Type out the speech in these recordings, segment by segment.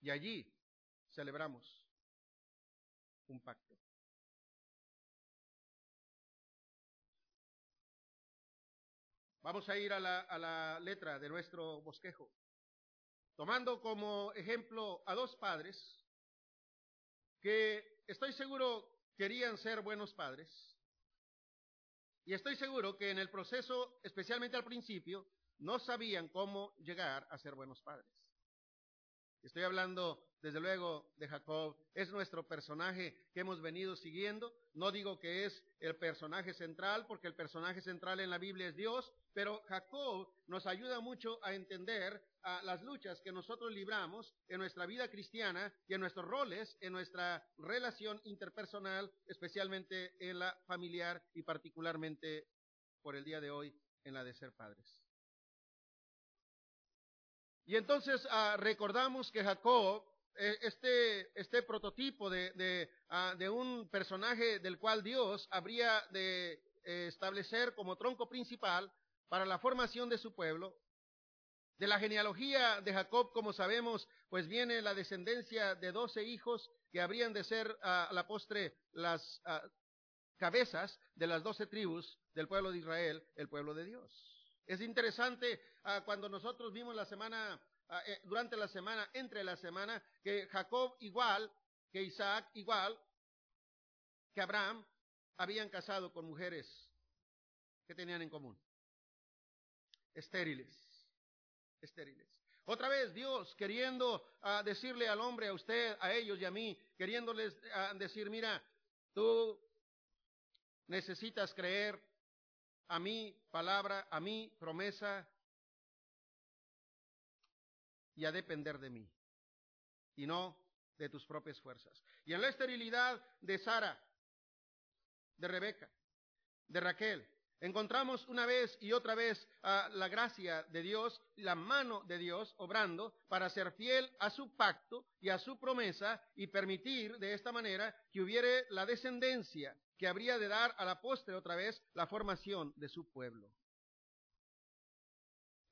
Y allí celebramos un pacto. Vamos a ir a la, letra de nuestro bosquejo, tomando como ejemplo a dos padres que estoy seguro querían ser buenos padres. Y estoy seguro que en el proceso, especialmente al principio, no sabían cómo llegar a ser buenos padres. Estoy hablando, desde luego, de Jacob. Es nuestro personaje que hemos venido siguiendo. No digo que es el personaje central, porque el personaje central en la Biblia es Dios, pero Jacob nos ayuda mucho a entender las luchas que nosotros libramos en nuestra vida cristiana y en nuestros roles, en nuestra relación interpersonal, especialmente en la familiar y particularmente por el día de hoy en la de ser padres. Y entonces ah, recordamos que Jacob, eh, este, este prototipo de, ah, de, un personaje del cual Dios habría de eh, establecer como tronco principal para la formación de su pueblo, de la genealogía de Jacob, como sabemos, pues viene la descendencia de doce hijos que habrían de ser ah, a la postre las cabezas de las doce tribus del pueblo de Israel, el pueblo de Dios. Es interesante ah, cuando nosotros vimos la semana, ah, eh, durante la semana, entre la semana, que Jacob igual, que Isaac igual, que Abraham, habían casado con mujeres que tenían en común. Estériles. Estériles. Otra vez Dios queriendo ah, decirle al hombre, a usted, a ellos y a mí, queriéndoles decir, mira, tú necesitas creer a mi palabra, a mi promesa y a depender de mí y no de tus propias fuerzas. Y en la esterilidad de Sara, de Rebeca, de Raquel, encontramos una vez y otra vez la gracia de Dios, la mano de Dios obrando para ser fiel a su pacto y a su promesa y permitir de esta manera que hubiere la descendencia que habría de dar a la postre otra vez la formación de su pueblo.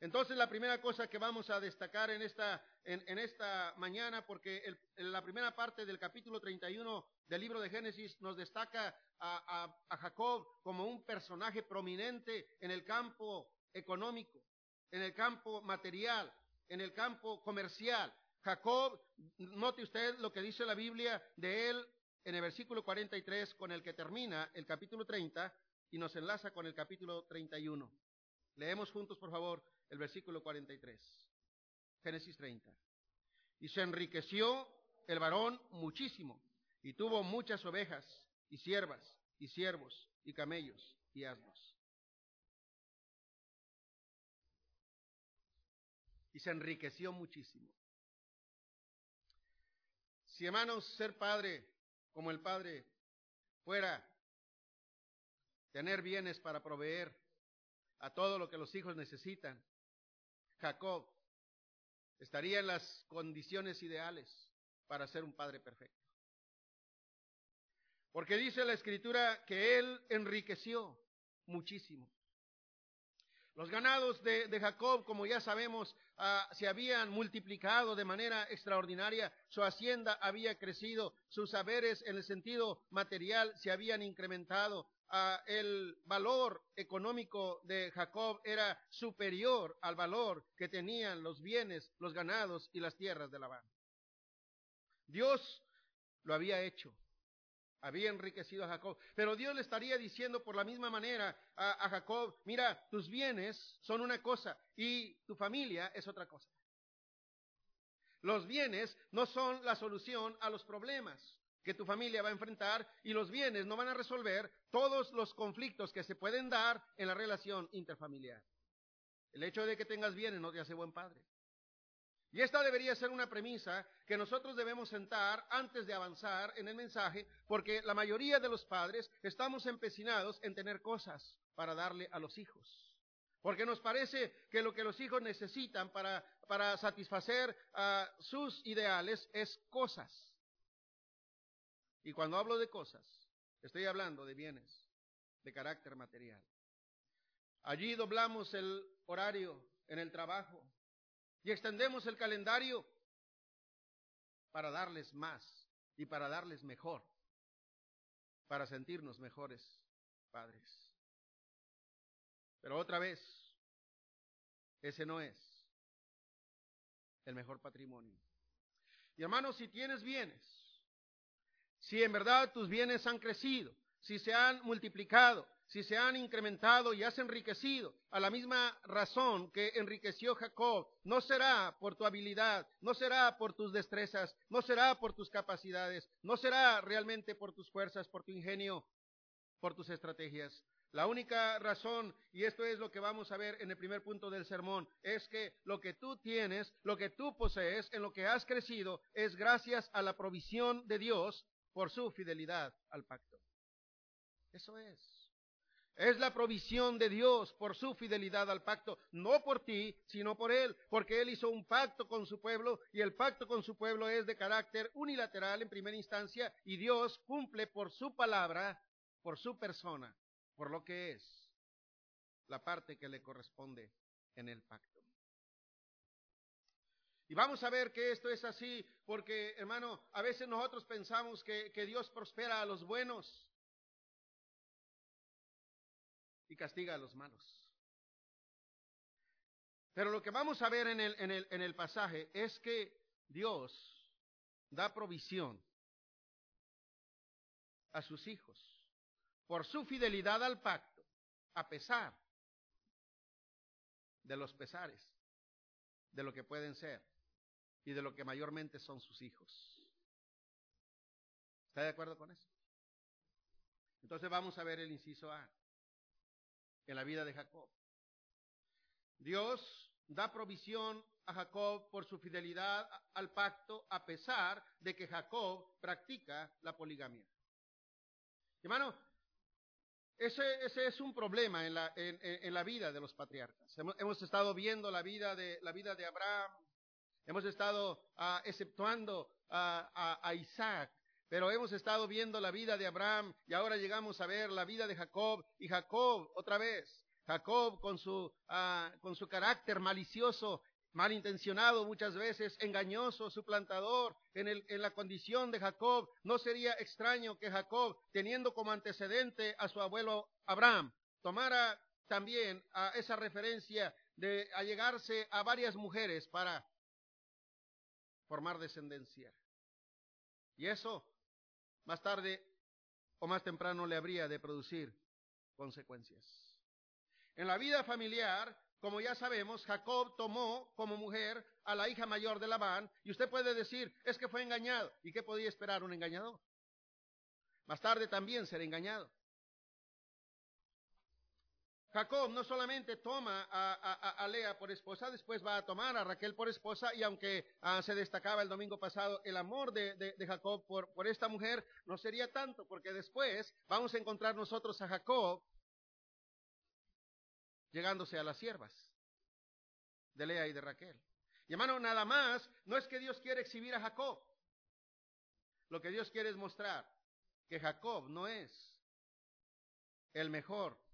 Entonces la primera cosa que vamos a destacar en esta, en, esta mañana, porque en la primera parte del capítulo 31 del libro de Génesis nos destaca a, a Jacob como un personaje prominente en el campo económico, en el campo material, en el campo comercial. Jacob, note usted lo que dice la Biblia de él en el versículo 43 con el que termina el capítulo 30 y nos enlaza con el capítulo 31. Leemos juntos, por favor, el versículo 43. Génesis 30. Y se enriqueció el varón muchísimo y tuvo muchas ovejas y siervas y siervos y camellos y asnos. Y se enriqueció muchísimo. Si hermanos, ser padre como el Padre fuera tener bienes para proveer a todo lo que los hijos necesitan, Jacob estaría en las condiciones ideales para ser un padre perfecto. Porque dice la escritura que él enriqueció muchísimo. Los ganados de, Jacob, como ya sabemos, ah, se habían multiplicado de manera extraordinaria, su hacienda había crecido, sus saberes en el sentido material se habían incrementado, ah, el valor económico de Jacob era superior al valor que tenían los bienes, los ganados y las tierras de Labán. Dios lo había hecho había enriquecido a Jacob. Pero Dios le estaría diciendo por la misma manera a, Jacob, mira, tus bienes son una cosa y tu familia es otra cosa. Los bienes no son la solución a los problemas que tu familia va a enfrentar y los bienes no van a resolver todos los conflictos que se pueden dar en la relación interfamiliar. El hecho de que tengas bienes no te hace buen padre. Y esta debería ser una premisa que nosotros debemos sentar antes de avanzar en el mensaje, porque la mayoría de los padres estamos empecinados en tener cosas para darle a los hijos. Porque nos parece que lo que los hijos necesitan para, para satisfacer sus ideales es cosas. Y cuando hablo de cosas, estoy hablando de bienes de carácter material. Allí doblamos el horario en el trabajo, y extendemos el calendario para darles más y para darles mejor, para sentirnos mejores padres. Pero otra vez, ese no es el mejor patrimonio. Y hermanos, si tienes bienes, si en verdad tus bienes han crecido, si se han multiplicado, si se han incrementado y has enriquecido a la misma razón que enriqueció Jacob, no será por tu habilidad, no será por tus destrezas, no será por tus capacidades, no será realmente por tus fuerzas, por tu ingenio, por tus estrategias. La única razón, y esto es lo que vamos a ver en el primer punto del sermón, es que lo que tú tienes, lo que tú posees, en lo que has crecido, es gracias a la provisión de Dios por su fidelidad al pacto. Eso es. Es la provisión de Dios por su fidelidad al pacto, no por ti, sino por Él, porque Él hizo un pacto con su pueblo y el pacto con su pueblo es de carácter unilateral en primera instancia y Dios cumple por su palabra, por su persona, por lo que es la parte que le corresponde en el pacto. Y vamos a ver que esto es así, porque hermano, a veces nosotros pensamos que, que Dios prospera a los buenos y castiga a los malos. Pero lo que vamos a ver en el, en el, en el pasaje es que Dios da provisión a sus hijos por su fidelidad al pacto, a pesar de los pesares, de lo que pueden ser y de lo que mayormente son sus hijos. ¿Está de acuerdo con eso? Entonces vamos a ver el inciso A en la vida de Jacob. Dios da provisión a Jacob por su fidelidad al pacto a pesar de que Jacob practica la poligamia. Hermano, ese, es un problema en la, en, la, vida de los patriarcas. Hemos, estado viendo la vida de, la vida de Abraham, hemos estado uh, exceptuando a Isaac, pero hemos estado viendo la vida de Abraham y ahora llegamos a ver la vida de Jacob y Jacob otra vez. Jacob con su, ah, con su carácter malicioso, malintencionado muchas veces, engañoso, suplantador, en, en la condición de Jacob, no sería extraño que Jacob, teniendo como antecedente a su abuelo Abraham, tomara también a esa referencia de allegarse a varias mujeres para formar descendencia. Y eso más tarde o más temprano le habría de producir consecuencias. En la vida familiar, como ya sabemos, Jacob tomó como mujer a la hija mayor de Labán y usted puede decir, es que fue engañado. ¿Y qué podía esperar un engañador? Más tarde también será engañado. Jacob no solamente toma a, Lea por esposa, después va a tomar a Raquel por esposa y aunque ah, se destacaba el domingo pasado el amor de, Jacob por, por esta mujer, no sería tanto porque después vamos a encontrar nosotros a Jacob llegándose a las siervas de Lea y de Raquel. Y hermano, nada más, no es que Dios quiere exhibir a Jacob. Lo que Dios quiere es mostrar que Jacob no es el mejor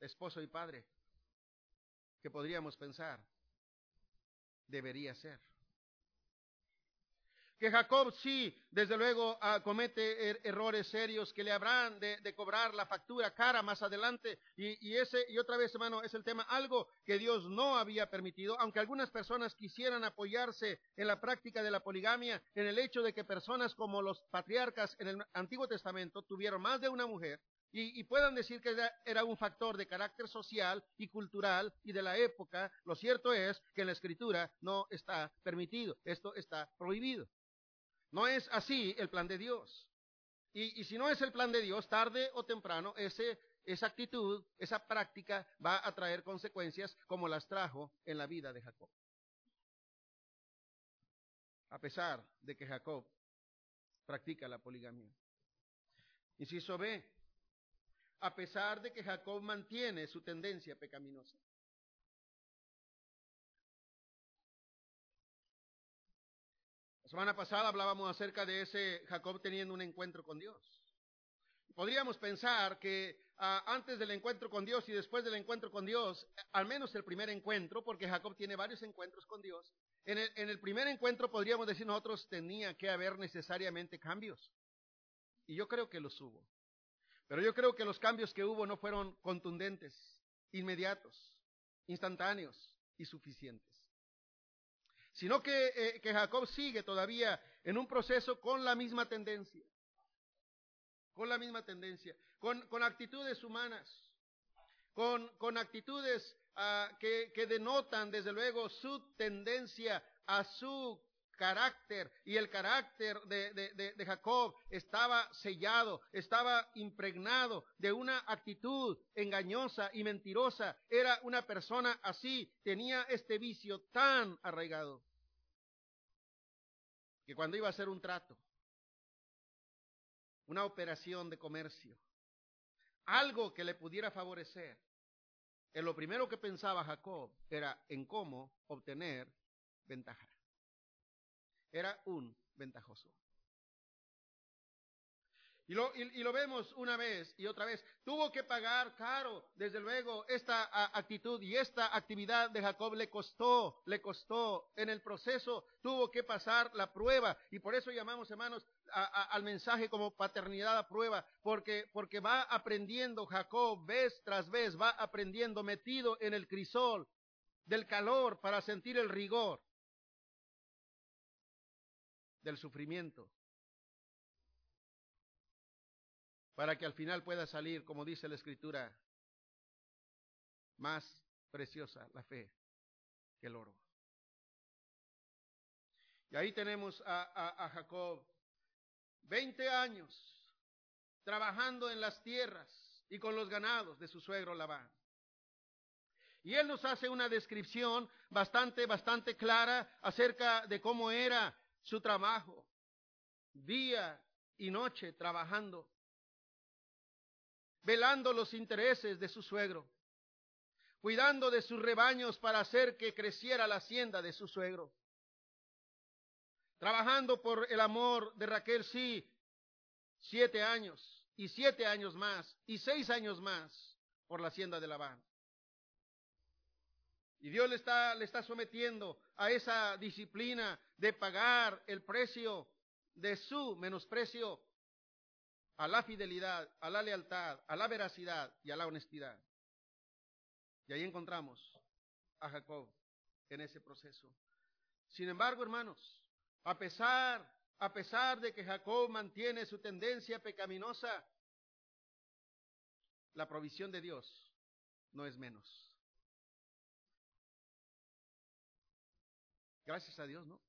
esposo y padre que podríamos pensar debería ser. Que Jacob sí, desde luego, ah, comete er, errores serios que le habrán de, cobrar la factura cara más adelante. Y, y, ese, y otra vez, hermano, es el tema, algo que Dios no había permitido, aunque algunas personas quisieran apoyarse en la práctica de la poligamia, en el hecho de que personas como los patriarcas en el Antiguo Testamento tuvieron más de una mujer, y, puedan decir que era, un factor de carácter social y cultural y de la época, lo cierto es que en la escritura no está permitido, esto está prohibido. No es así el plan de Dios. Y, si no es el plan de Dios, tarde o temprano, ese, esa actitud, esa práctica va a traer consecuencias como las trajo en la vida de Jacob. A pesar de que Jacob practica la poligamia. Inciso B, a pesar de que Jacob mantiene su tendencia pecaminosa. La semana pasada hablábamos acerca de ese Jacob teniendo un encuentro con Dios. Podríamos pensar que ah, antes del encuentro con Dios y después del encuentro con Dios, al menos el primer encuentro, porque Jacob tiene varios encuentros con Dios, En el, en el primer encuentro podríamos decir nosotros tenía que haber necesariamente cambios. Y yo creo que los hubo. Pero yo creo que los cambios que hubo no fueron contundentes, inmediatos, instantáneos y suficientes. Sino que, eh, Jacob sigue todavía en un proceso con la misma tendencia. Con la misma tendencia. Con, actitudes humanas. Con, actitudes ah, que denotan, desde luego, su tendencia a su carácter y el carácter de, Jacob estaba sellado, estaba impregnado de una actitud engañosa y mentirosa. Era una persona así, tenía este vicio tan arraigado que cuando iba a hacer un trato, una operación de comercio, algo que le pudiera favorecer, en lo primero que pensaba Jacob era en cómo obtener ventaja. Era un ventajoso. Y lo, y, lo, vemos una vez y otra vez. Tuvo que pagar caro, desde luego, esta actitud y esta actividad de Jacob le costó, le costó. En el proceso tuvo que pasar la prueba. Y por eso llamamos, hermanos, al mensaje como paternidad a prueba. Porque, porque va aprendiendo Jacob vez tras vez, va aprendiendo metido en el crisol del calor para sentir el rigor del sufrimiento, para que al final pueda salir, como dice la Escritura, más preciosa la fe que el oro. Y ahí tenemos a, Jacob, 20 años trabajando en las tierras y con los ganados de su suegro Labán. Y él nos hace una descripción bastante, bastante clara acerca de cómo era su trabajo, día y noche trabajando, velando los intereses de su suegro, cuidando de sus rebaños para hacer que creciera la hacienda de su suegro, trabajando por el amor de Raquel, sí, siete años, y siete años más, y seis años más por la hacienda de Labán. Y Dios le está, le está sometiendo a esa disciplina de pagar el precio de su menosprecio a la fidelidad, a la lealtad, a la veracidad y a la honestidad. Y ahí encontramos a Jacob en ese proceso. Sin embargo, hermanos, a pesar, a pesar de que Jacob mantiene su tendencia pecaminosa, la provisión de Dios no es menos. Gracias a Dios, ¿no?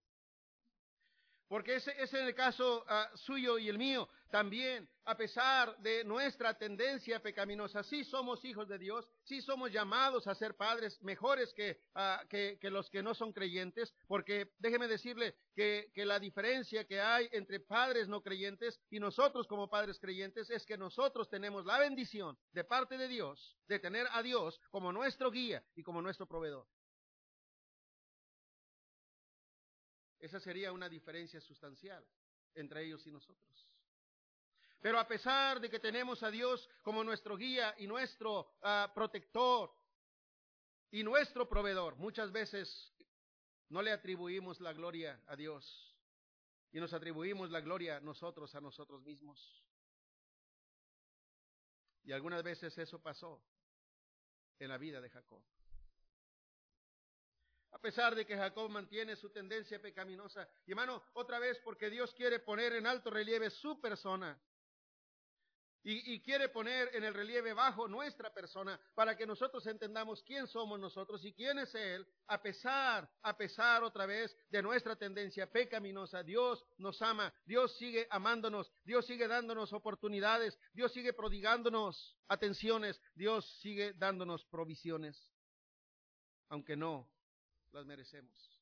Porque ese, es el caso ah, suyo y el mío. También, a pesar de nuestra tendencia pecaminosa, sí somos hijos de Dios, sí somos llamados a ser padres mejores ah, que, que, los que no son creyentes, porque déjeme decirle que, que la diferencia que hay entre padres no creyentes y nosotros como padres creyentes es que nosotros tenemos la bendición de parte de Dios de tener a Dios como nuestro guía y como nuestro proveedor. Esa sería una diferencia sustancial entre ellos y nosotros. Pero a pesar de que tenemos a Dios como nuestro guía y nuestro ah, protector y nuestro proveedor, muchas veces no le atribuimos la gloria a Dios y nos atribuimos la gloria nosotros a nosotros mismos. Y algunas veces eso pasó en la vida de Jacob. A pesar de que Jacob mantiene su tendencia pecaminosa. Y hermano, otra vez porque Dios quiere poner en alto relieve su persona. Y, quiere poner en el relieve bajo nuestra persona para que nosotros entendamos quién somos nosotros y quién es Él, a pesar, a pesar otra vez de nuestra tendencia pecaminosa. Dios nos ama, Dios sigue amándonos, Dios sigue dándonos oportunidades, Dios sigue prodigándonos atenciones, Dios sigue dándonos provisiones. Aunque no las merecemos.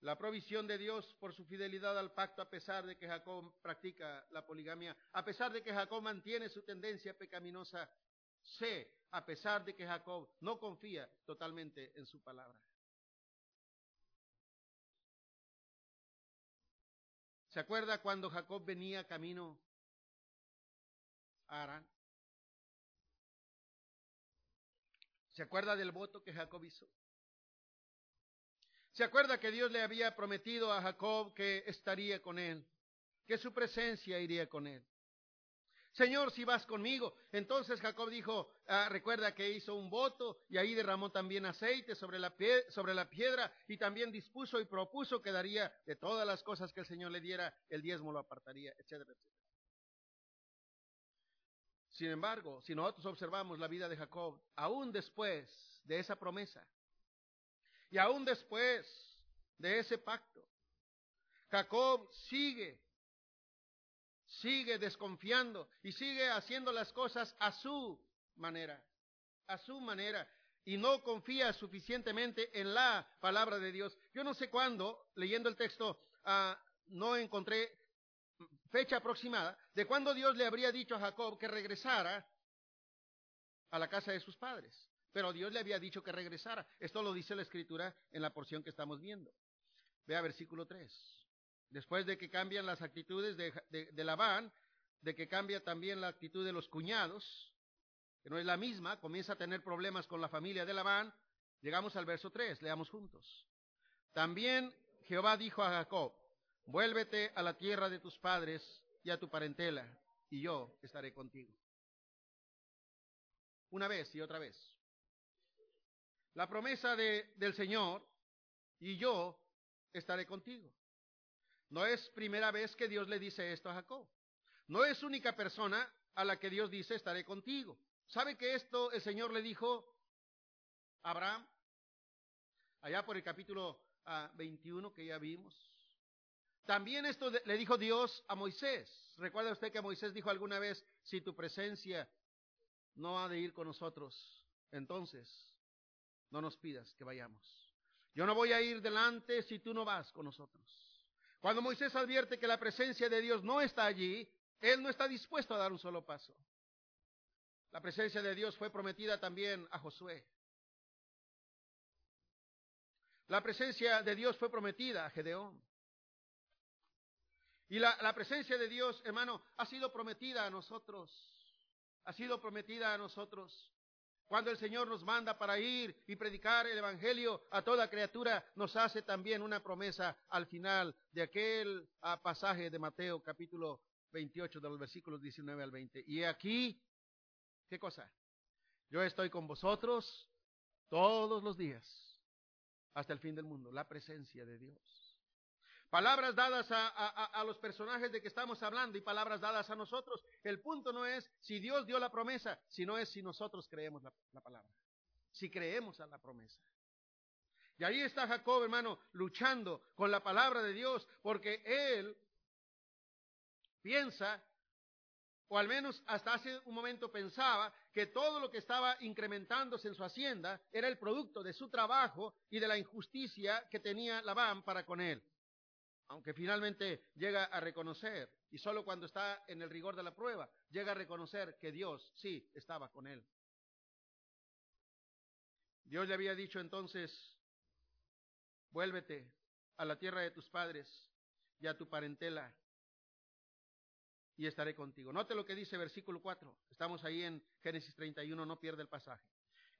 La provisión de Dios por su fidelidad al pacto, a pesar de que Jacob practica la poligamia, a pesar de que Jacob mantiene su tendencia pecaminosa, sé, a pesar de que Jacob no confía totalmente en su palabra. ¿Se acuerda cuando Jacob venía camino a Arán? ¿Se acuerda del voto que Jacob hizo? Se acuerda que Dios le había prometido a Jacob que estaría con él, que su presencia iría con él. Señor, si vas conmigo. Entonces Jacob dijo, ah, recuerda que hizo un voto y ahí derramó también aceite sobre la, sobre la piedra y también dispuso y propuso que daría de todas las cosas que el Señor le diera, el diezmo lo apartaría, etcétera, etcétera. Sin embargo, si nosotros observamos la vida de Jacob, aún después de esa promesa y aún después de ese pacto, Jacob sigue sigue desconfiando y sigue haciendo las cosas a su manera, a su manera, y no confía suficientemente en la palabra de Dios. Yo no sé cuándo, leyendo el texto, ah, no encontré fecha aproximada de cuándo Dios le habría dicho a Jacob que regresara a la casa de sus padres. Pero Dios le había dicho que regresara. Esto lo dice la escritura en la porción que estamos viendo. Vea versículo 3. Después de que cambian las actitudes de, de, Labán, de que cambia también la actitud de los cuñados, que no es la misma, comienza a tener problemas con la familia de Labán, llegamos al verso 3, leamos juntos. También Jehová dijo a Jacob, vuélvete a la tierra de tus padres y a tu parentela, y yo estaré contigo. Una vez y otra vez. La promesa de, del Señor, y yo estaré contigo. No es primera vez que Dios le dice esto a Jacob. No es única persona a la que Dios dice estaré contigo. ¿Sabe que esto el Señor le dijo a Abraham? Allá por el capítulo 21 ah, que ya vimos. También esto le dijo Dios a Moisés. ¿Recuerda usted que Moisés dijo alguna vez, si tu presencia no ha de ir con nosotros, entonces no nos pidas que vayamos. Yo no voy a ir delante si tú no vas con nosotros. Cuando Moisés advierte que la presencia de Dios no está allí, él no está dispuesto a dar un solo paso. La presencia de Dios fue prometida también a Josué. La presencia de Dios fue prometida a Gedeón. Y la, la, presencia de Dios, hermano, ha sido prometida a nosotros. Ha sido prometida a nosotros. Cuando el Señor nos manda para ir y predicar el Evangelio a toda criatura, nos hace también una promesa al final de aquel ah, pasaje de Mateo capítulo 28 de los versículos 19 al 20. Y aquí, ¿qué cosa? Yo estoy con vosotros todos los días hasta el fin del mundo, la presencia de Dios. Palabras dadas a, los personajes de que estamos hablando y palabras dadas a nosotros. El punto no es si Dios dio la promesa, sino es si nosotros creemos la, la palabra. Si creemos a la promesa. Y ahí está Jacob, hermano, luchando con la palabra de Dios, porque él piensa, o al menos hasta hace un momento pensaba, que todo lo que estaba incrementándose en su hacienda era el producto de su trabajo y de la injusticia que tenía Labán para con él aunque finalmente llega a reconocer, y solo cuando está en el rigor de la prueba, llega a reconocer que Dios sí estaba con él. Dios le había dicho entonces, vuélvete a la tierra de tus padres y a tu parentela y estaré contigo. Note lo que dice versículo 4. Estamos ahí en Génesis 31, no pierde el pasaje.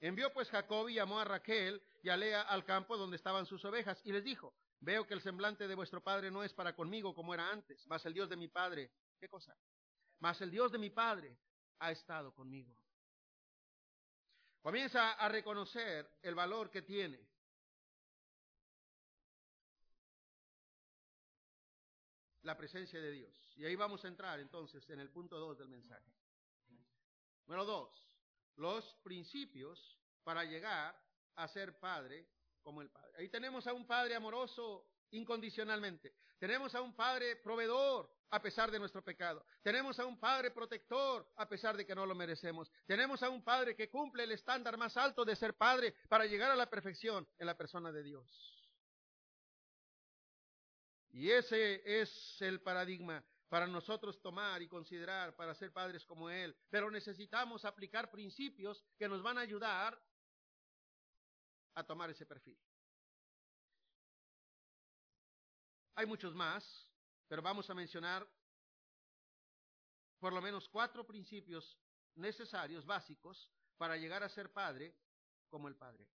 Envió pues Jacob y llamó a Raquel y a Lea al campo donde estaban sus ovejas y les dijo, Veo que el semblante de vuestro padre no es para conmigo como era antes, mas el Dios de mi padre, ¿qué cosa? Mas el Dios de mi padre ha estado conmigo. Comienza a reconocer el valor que tiene. La presencia de Dios. Y ahí vamos a entrar entonces en el punto 2 del mensaje. Bueno, dos, los principios para llegar a ser padre como el Padre. Ahí tenemos a un Padre amoroso incondicionalmente. Tenemos a un Padre proveedor a pesar de nuestro pecado. Tenemos a un Padre protector a pesar de que no lo merecemos. Tenemos a un Padre que cumple el estándar más alto de ser Padre para llegar a la perfección en la persona de Dios. Y ese es el paradigma para nosotros tomar y considerar para ser padres como Él. Pero necesitamos aplicar principios que nos van a ayudar a tomar ese perfil. Hay muchos más, pero vamos a mencionar por lo menos cuatro principios necesarios, básicos, para llegar a ser padre como el Padre.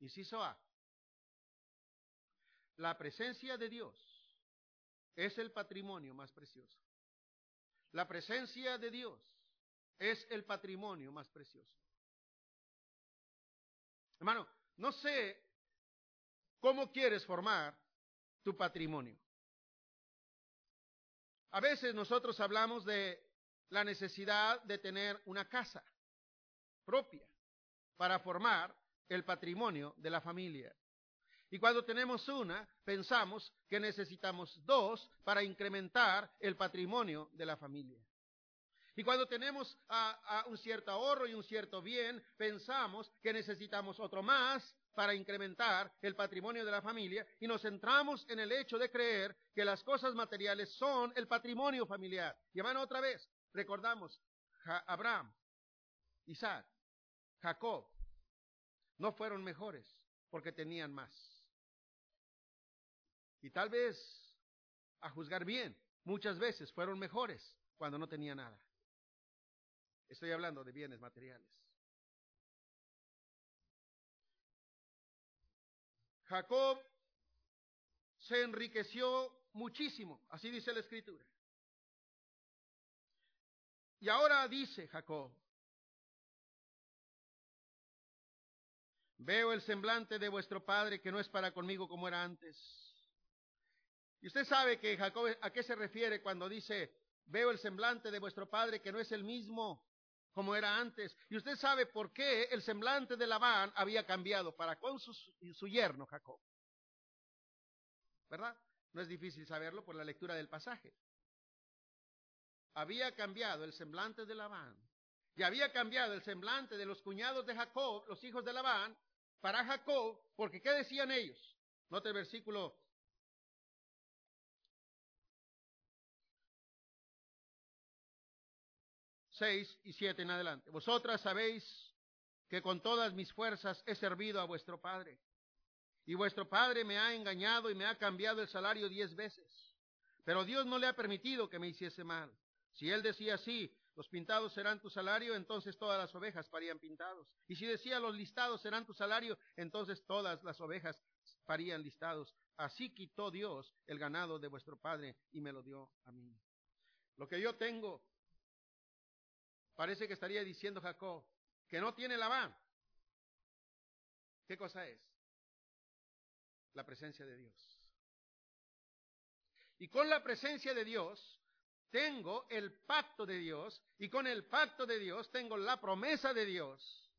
Inciso A. la presencia de Dios es el patrimonio más precioso. La presencia de Dios es el patrimonio más precioso. Hermano, no sé cómo quieres formar tu patrimonio. A veces nosotros hablamos de la necesidad de tener una casa propia para formar el patrimonio de la familia. Y cuando tenemos una, pensamos que necesitamos dos para incrementar el patrimonio de la familia. Y cuando tenemos un cierto ahorro y un cierto bien, pensamos que necesitamos otro más para incrementar el patrimonio de la familia y nos centramos en el hecho de creer que las cosas materiales son el patrimonio familiar. Y hermano, otra vez, recordamos, Abraham, Isaac, Jacob, no fueron mejores porque tenían más. Y tal vez, a juzgar bien, muchas veces fueron mejores cuando no tenía nada. Estoy hablando de bienes materiales. Jacob se enriqueció muchísimo, así dice la escritura. Y ahora dice Jacob, veo el semblante de vuestro padre que no es para conmigo como era antes y usted sabe que Jacob a qué se refiere cuando dice, veo el semblante de vuestro padre que no es el mismo como era antes. Y usted sabe por qué el semblante de Labán había cambiado para con su, su yerno Jacob. ¿Verdad? No es difícil saberlo por la lectura del pasaje. Había cambiado el semblante de Labán y había cambiado el semblante de los cuñados de Jacob, los hijos de Labán, para Jacob, porque ¿qué decían ellos? Note el versículo 6 y 7 en adelante. Vosotras sabéis que con todas mis fuerzas he servido a vuestro Padre. Y vuestro Padre me ha engañado y me ha cambiado el salario diez veces. Pero Dios no le ha permitido que me hiciese mal. Si él decía así, los pintados serán tu salario, entonces todas las ovejas parían pintados. Y si decía los listados serán tu salario, entonces todas las ovejas parían listados. Así quitó Dios el ganado de vuestro Padre y me lo dio a mí. Lo que yo tengo Parece que estaría diciendo Jacob que no tiene Labán. ¿Qué cosa es? La presencia de Dios. Y con la presencia de Dios tengo el pacto de Dios y con el pacto de Dios tengo la promesa de Dios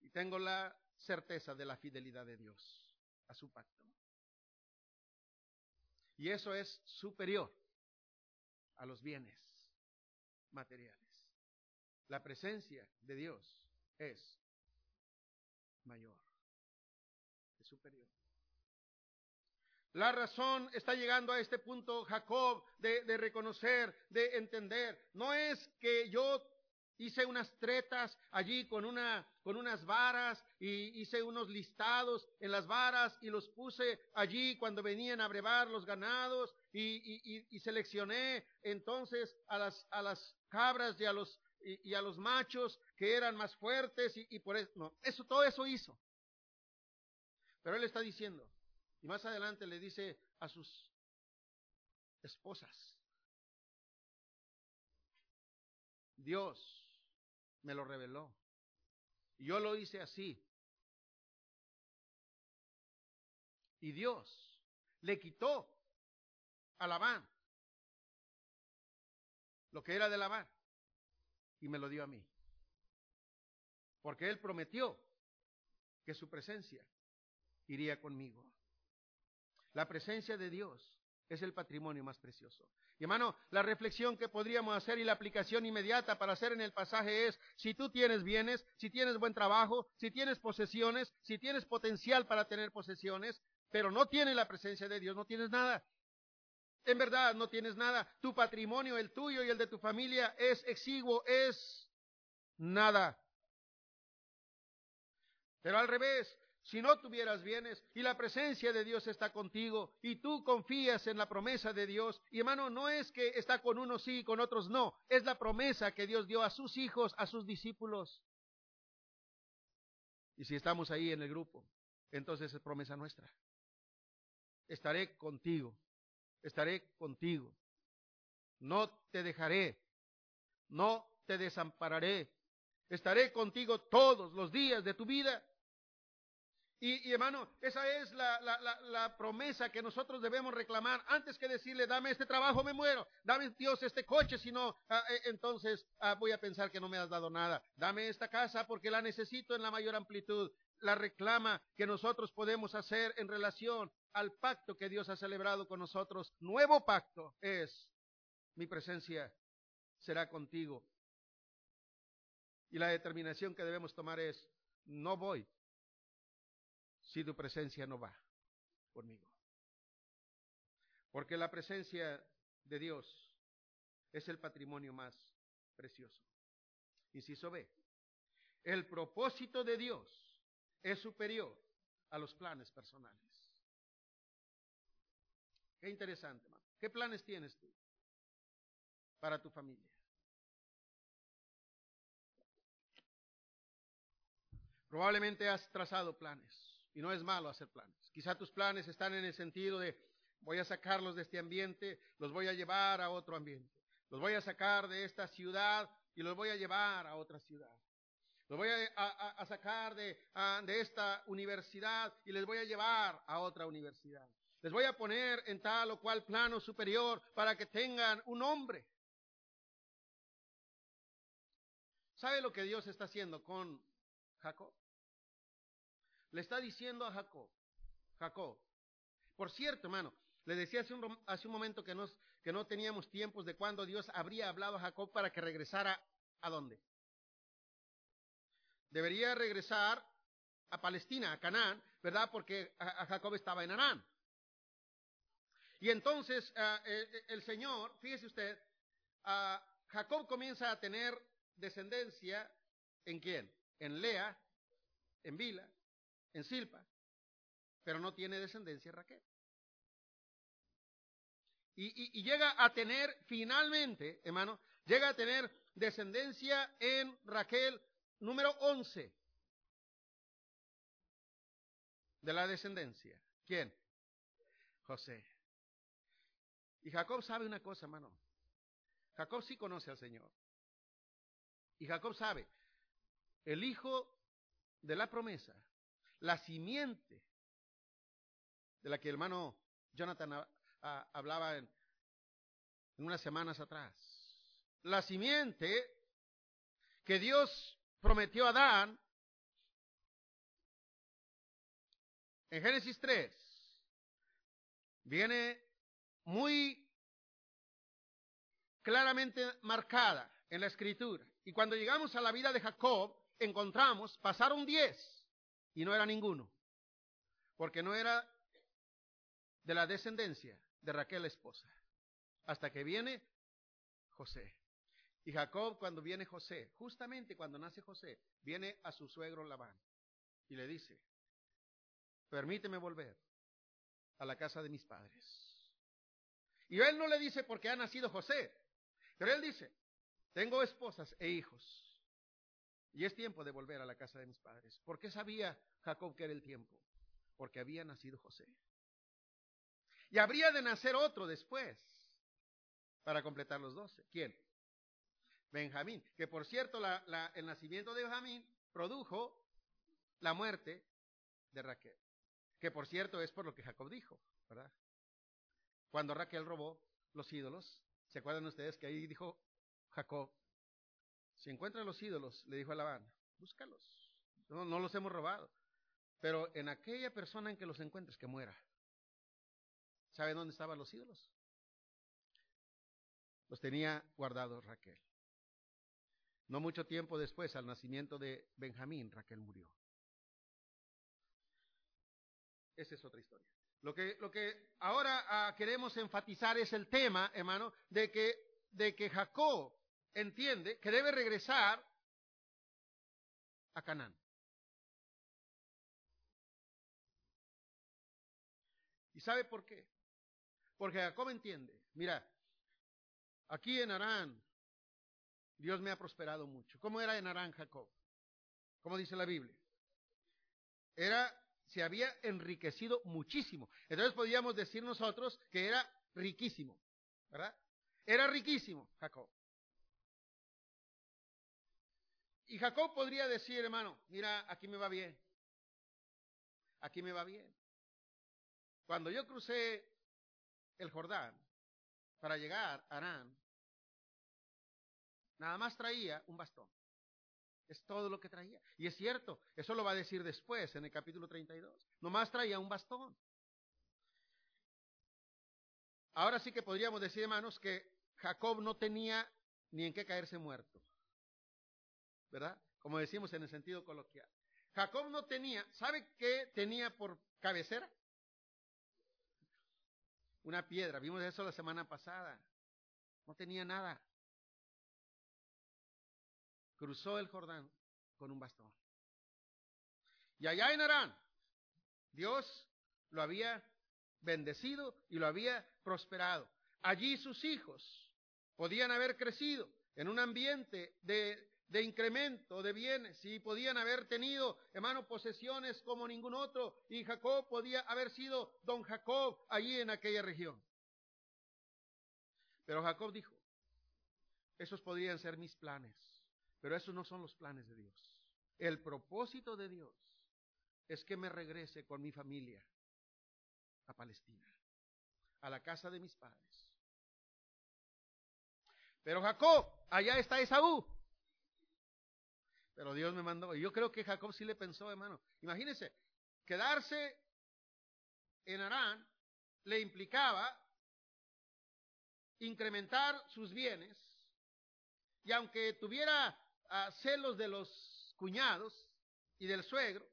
y tengo la certeza de la fidelidad de Dios a su pacto. Y eso es superior a los bienes materiales. La presencia de Dios es mayor, es superior. La razón está llegando a este punto Jacob de, de, reconocer, de entender. No es que yo hice unas tretas allí con, una, con unas varas y hice unos listados en las varas y los puse allí cuando venían a brevar los ganados y, y, seleccioné entonces a las, a las cabras y a los, y, a los machos que eran más fuertes y, por eso, no, eso, todo eso hizo. Pero él está diciendo, y más adelante le dice a sus esposas, Dios me lo reveló. Y yo lo hice así. Y Dios le quitó a lo que era de Labán y me lo dio a mí. Porque él prometió que su presencia iría conmigo. La presencia de Dios es el patrimonio más precioso. Y hermano, la reflexión que podríamos hacer y la aplicación inmediata para hacer en el pasaje es, si tú tienes bienes, si tienes buen trabajo, si tienes posesiones, si tienes potencial para tener posesiones, pero no tienes la presencia de Dios, no tienes nada. En verdad, no tienes nada. Tu patrimonio, el tuyo y el de tu familia es exiguo, es nada. Pero al revés, si no tuvieras bienes y la presencia de Dios está contigo y tú confías en la promesa de Dios, y hermano, no es que está con unos sí y con otros no, es la promesa que Dios dio a sus hijos, a sus discípulos. Y si estamos ahí en el grupo, entonces es promesa nuestra. estaré contigo, estaré contigo. No te dejaré, no te desampararé. Estaré contigo todos los días de tu vida. Y, hermano, esa es la, promesa que nosotros debemos reclamar. Antes que decirle, dame este trabajo, me muero. Dame, Dios, este coche, si no, ah, eh, entonces ah, voy a pensar que no me has dado nada. Dame esta casa porque la necesito en la mayor amplitud. La reclama que nosotros podemos hacer en relación al pacto que Dios ha celebrado con nosotros. Nuevo pacto es, mi presencia será contigo. Y la determinación que debemos tomar es, no voy si tu presencia no va conmigo. Porque la presencia de Dios es el patrimonio más precioso. Inciso B. El propósito de Dios es superior a los planes personales. Qué interesante, ¿Qué planes tienes tú para tu familia? Probablemente has trazado planes. Y no es malo hacer planes. Quizá tus planes están en el sentido de voy a sacarlos de este ambiente, los voy a llevar a otro ambiente. Los voy a sacar de esta ciudad y los voy a llevar a otra ciudad. Los voy a, sacar de, de esta universidad y les voy a llevar a otra universidad. Les voy a poner en tal o cual plano superior para que tengan un nombre. ¿Sabe lo que Dios está haciendo con Jacob? le está diciendo a Jacob, Jacob, por cierto, hermano, le decía hace un, hace un momento que, nos, que no teníamos tiempos de cuando Dios habría hablado a Jacob para que regresara a dónde. Debería regresar a Palestina, a Canaán, ¿verdad? Porque a, Jacob estaba en Arán. Y entonces ah, eh, eh, el, Señor, fíjese usted, uh, Jacob comienza a tener descendencia en quién? En Lea, en Bila, en Silpa, pero no tiene descendencia Raquel. Y, llega a tener, finalmente, hermano, llega a tener descendencia en Raquel número 11 de la descendencia. ¿Quién? José. Y Jacob sabe una cosa, hermano. Jacob sí conoce al Señor. Y Jacob sabe, el hijo de la promesa la simiente de la que el hermano Jonathan hablaba en, unas semanas atrás. La simiente que Dios prometió a Adán en Génesis 3 viene muy claramente marcada en la escritura. Y cuando llegamos a la vida de Jacob, encontramos, pasaron diez y no era ninguno, porque no era de la descendencia de Raquel la esposa, hasta que viene José. Y Jacob cuando viene José, justamente cuando nace José, viene a su suegro Labán y le dice, permíteme volver a la casa de mis padres. Y él no le dice porque ha nacido José, pero él dice, tengo esposas e hijos. Y es tiempo de volver a la casa de mis padres. ¿Por qué sabía Jacob que era el tiempo? Porque había nacido José. Y habría de nacer otro después para completar los doce. ¿Quién? Benjamín. Que por cierto, el nacimiento de Benjamín produjo la muerte de Raquel. Que por cierto es por lo que Jacob dijo, ¿verdad? Cuando Raquel robó los ídolos, ¿se acuerdan ustedes que ahí dijo Jacob, si encuentran los ídolos, le dijo a Labán, búscalos. No, no los hemos robado. Pero en aquella persona en que los encuentres, que muera. ¿Sabe dónde estaban los ídolos? Los tenía guardados Raquel. No mucho tiempo después, al nacimiento de Benjamín, Raquel murió. Esa es otra historia. Lo que, lo que ahora ah, queremos enfatizar es el tema, hermano, de que, de que Jacob entiende que debe regresar a Canaán. ¿Y sabe por qué? Porque Jacob entiende, mira, aquí en Arán Dios me ha prosperado mucho. ¿Cómo era en Arán Jacob? ¿Cómo dice la Biblia? Era se había enriquecido muchísimo. Entonces podríamos decir nosotros que era riquísimo, ¿verdad? Era riquísimo Jacob. Y Jacob podría decir, hermano, mira, aquí me va bien. Aquí me va bien. Cuando yo crucé el Jordán para llegar a Arán, nada más traía un bastón. Es todo lo que traía. Y es cierto, eso lo va a decir después, en el capítulo 32. Nomás traía un bastón. Ahora sí que podríamos decir, hermanos, que Jacob no tenía ni en qué caerse muerto. ¿Verdad? Como decimos en el sentido coloquial. Jacob no tenía, ¿sabe qué tenía por cabecera? Una piedra. Vimos eso la semana pasada. No tenía nada cruzó el Jordán con un bastón. Y allá en Arán, Dios lo había bendecido y lo había prosperado. Allí sus hijos podían haber crecido en un ambiente de, de incremento de bienes y podían haber tenido, hermano, posesiones como ningún otro. Y Jacob podía haber sido don Jacob allí en aquella región. Pero Jacob dijo, esos podrían ser mis planes. Pero esos no son los planes de Dios. El propósito de Dios es que me regrese con mi familia a Palestina, a la casa de mis padres. Pero Jacob, allá está Esaú. Pero Dios me mandó. Y yo creo que Jacob sí le pensó, hermano. Imagínense, quedarse en Arán le implicaba incrementar sus bienes. Y aunque tuviera a celos de los cuñados y del suegro,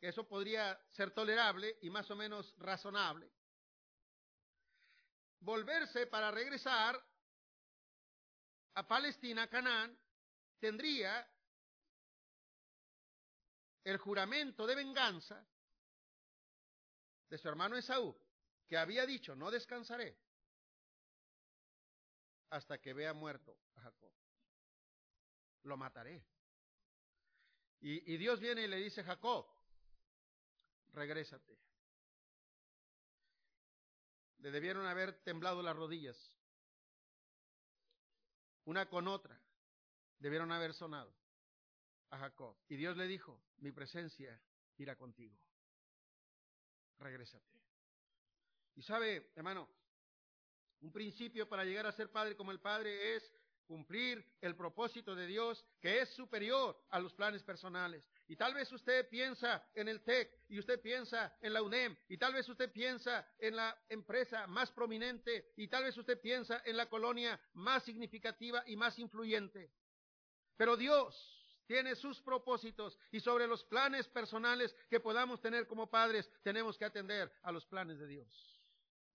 eso podría ser tolerable y más o menos razonable. Volverse para regresar a Palestina, Canaán, tendría el juramento de venganza de su hermano Esaú, que había dicho, no descansaré hasta que vea muerto a Jacob lo mataré. Y, Dios viene y le dice, Jacob, regrésate. Le debieron haber temblado las rodillas. Una con otra. Debieron haber sonado a Jacob. Y Dios le dijo, mi presencia irá contigo. Regrésate. Y sabe, hermano, un principio para llegar a ser padre como el Padre es cumplir el propósito de Dios que es superior a los planes personales. Y tal vez usted piensa en el TEC y usted piensa en la UNEM y tal vez usted piensa en la empresa más prominente y tal vez usted piensa en la colonia más significativa y más influyente. Pero Dios tiene sus propósitos y sobre los planes personales que podamos tener como padres tenemos que atender a los planes de Dios.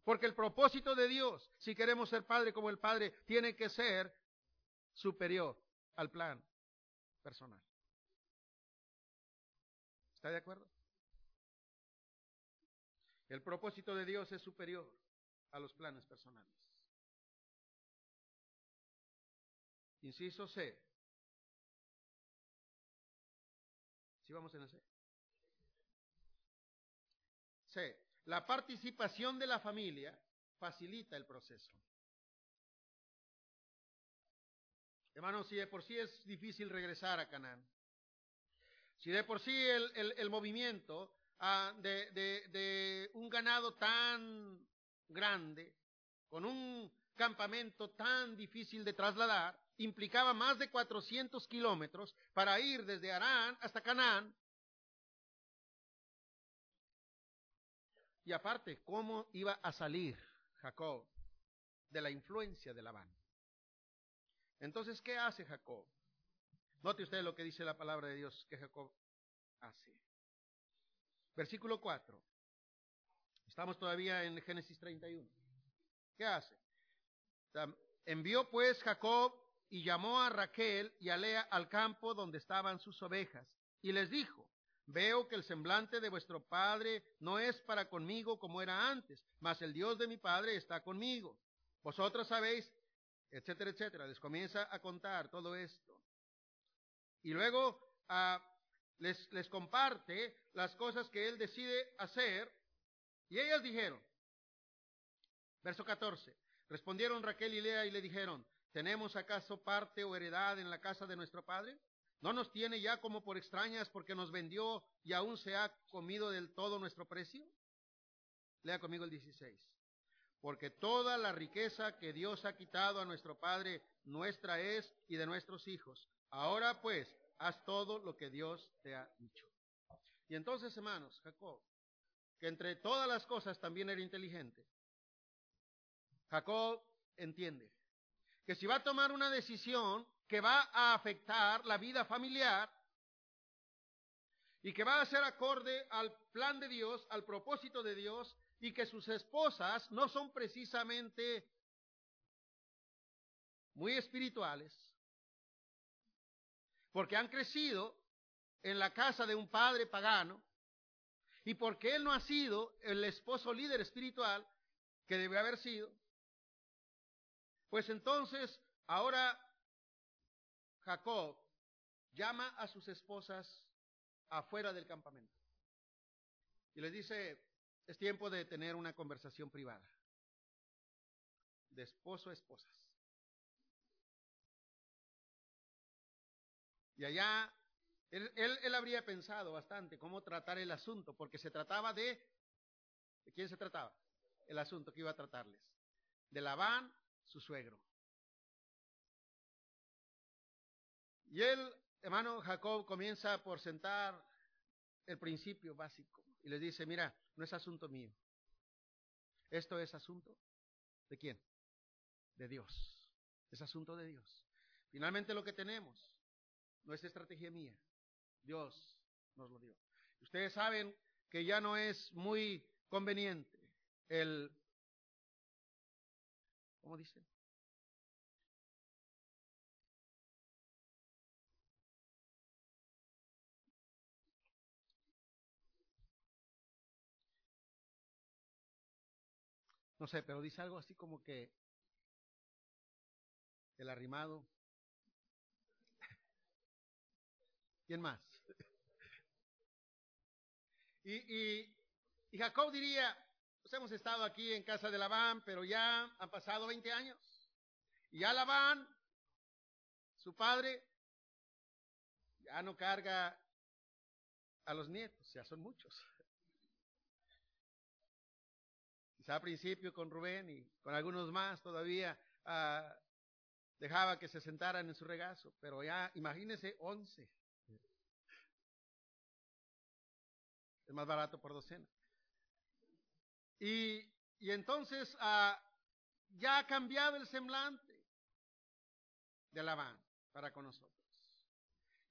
Porque el propósito de Dios, si queremos ser padre como el Padre, tiene que ser superior al plan personal. ¿Está de acuerdo? El propósito de Dios es superior a los planes personales. Inciso C. ¿Sí vamos en el C? C. La participación de la familia facilita el proceso. Hermanos, si de por sí es difícil regresar a Canaán, si de por sí el, movimiento ah, de, de un ganado tan grande, con un campamento tan difícil de trasladar, implicaba más de 400 kilómetros para ir desde Arán hasta Canaán. Y aparte, ¿cómo iba a salir Jacob de la influencia de Labán? Entonces, ¿qué hace Jacob? Note usted lo que dice la palabra de Dios que Jacob hace. Versículo 4. Estamos todavía en Génesis 31. ¿Qué hace? Envió pues Jacob y llamó a Raquel y a Lea al campo donde estaban sus ovejas y les dijo, Veo que el semblante de vuestro padre no es para conmigo como era antes, mas el Dios de mi padre está conmigo. Vosotros sabéis etcétera, etcétera. Les comienza a contar todo esto. Y luego, ah, les, les comparte las cosas que él decide hacer. Y ellas dijeron, verso 14, respondieron Raquel y Lea y le dijeron, ¿tenemos acaso parte o heredad en la casa de nuestro padre? ¿No nos tiene ya como por extrañas porque nos vendió y aún se ha comido del todo nuestro precio? Lea conmigo el 16. Porque toda la riqueza que Dios ha quitado a nuestro Padre, nuestra es y de nuestros hijos. Ahora pues, haz todo lo que Dios te ha dicho. Y entonces, hermanos, Jacob, que entre todas las cosas también era inteligente, Jacob entiende que si va a tomar una decisión, que va a afectar la vida familiar y que va a ser acorde al plan de Dios, al propósito de Dios, y que sus esposas no son precisamente muy espirituales, porque han crecido en la casa de un padre pagano, y porque él no ha sido el esposo líder espiritual que debe haber sido, pues entonces ahora Jacob llama a sus esposas afuera del campamento y les dice, es tiempo de tener una conversación privada, de esposo a esposas. Y allá él, él, habría pensado bastante cómo tratar el asunto, porque se trataba de... ¿De quién se trataba? El asunto que iba a tratarles. De Labán, su suegro. Y él, hermano Jacob, comienza por sentar el principio básico y les dice, mira, no es asunto mío. Esto es asunto de quién? De Dios. Es asunto de Dios. Finalmente lo que tenemos no es estrategia mía. Dios nos lo dio. Ustedes saben que ya no es muy conveniente el, ¿cómo dicen? No sé, pero dice algo así como que el arrimado. ¿Quién más? Y, y, y Jacob diría, pues hemos estado aquí en casa de Labán, pero ya han pasado 20 años. Y ya Labán, su padre, ya no carga a los nietos, ya son muchos. Quizá al principio con Rubén y con algunos más todavía ah, dejaba que se sentaran en su regazo, pero ya imagínense once. Es más barato por docena. Y, entonces ah, ya ha cambiado el semblante de Labán para con nosotros.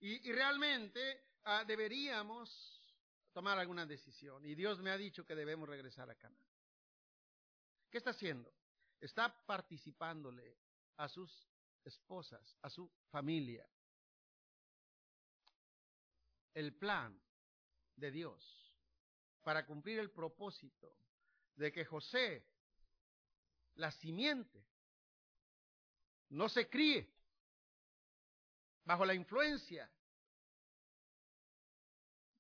Y, y realmente ah, deberíamos tomar alguna decisión. Y Dios me ha dicho que debemos regresar a Canaán. ¿Qué está haciendo? Está participándole a sus esposas, a su familia. El plan de Dios para cumplir el propósito de que José, la simiente, no se críe bajo la influencia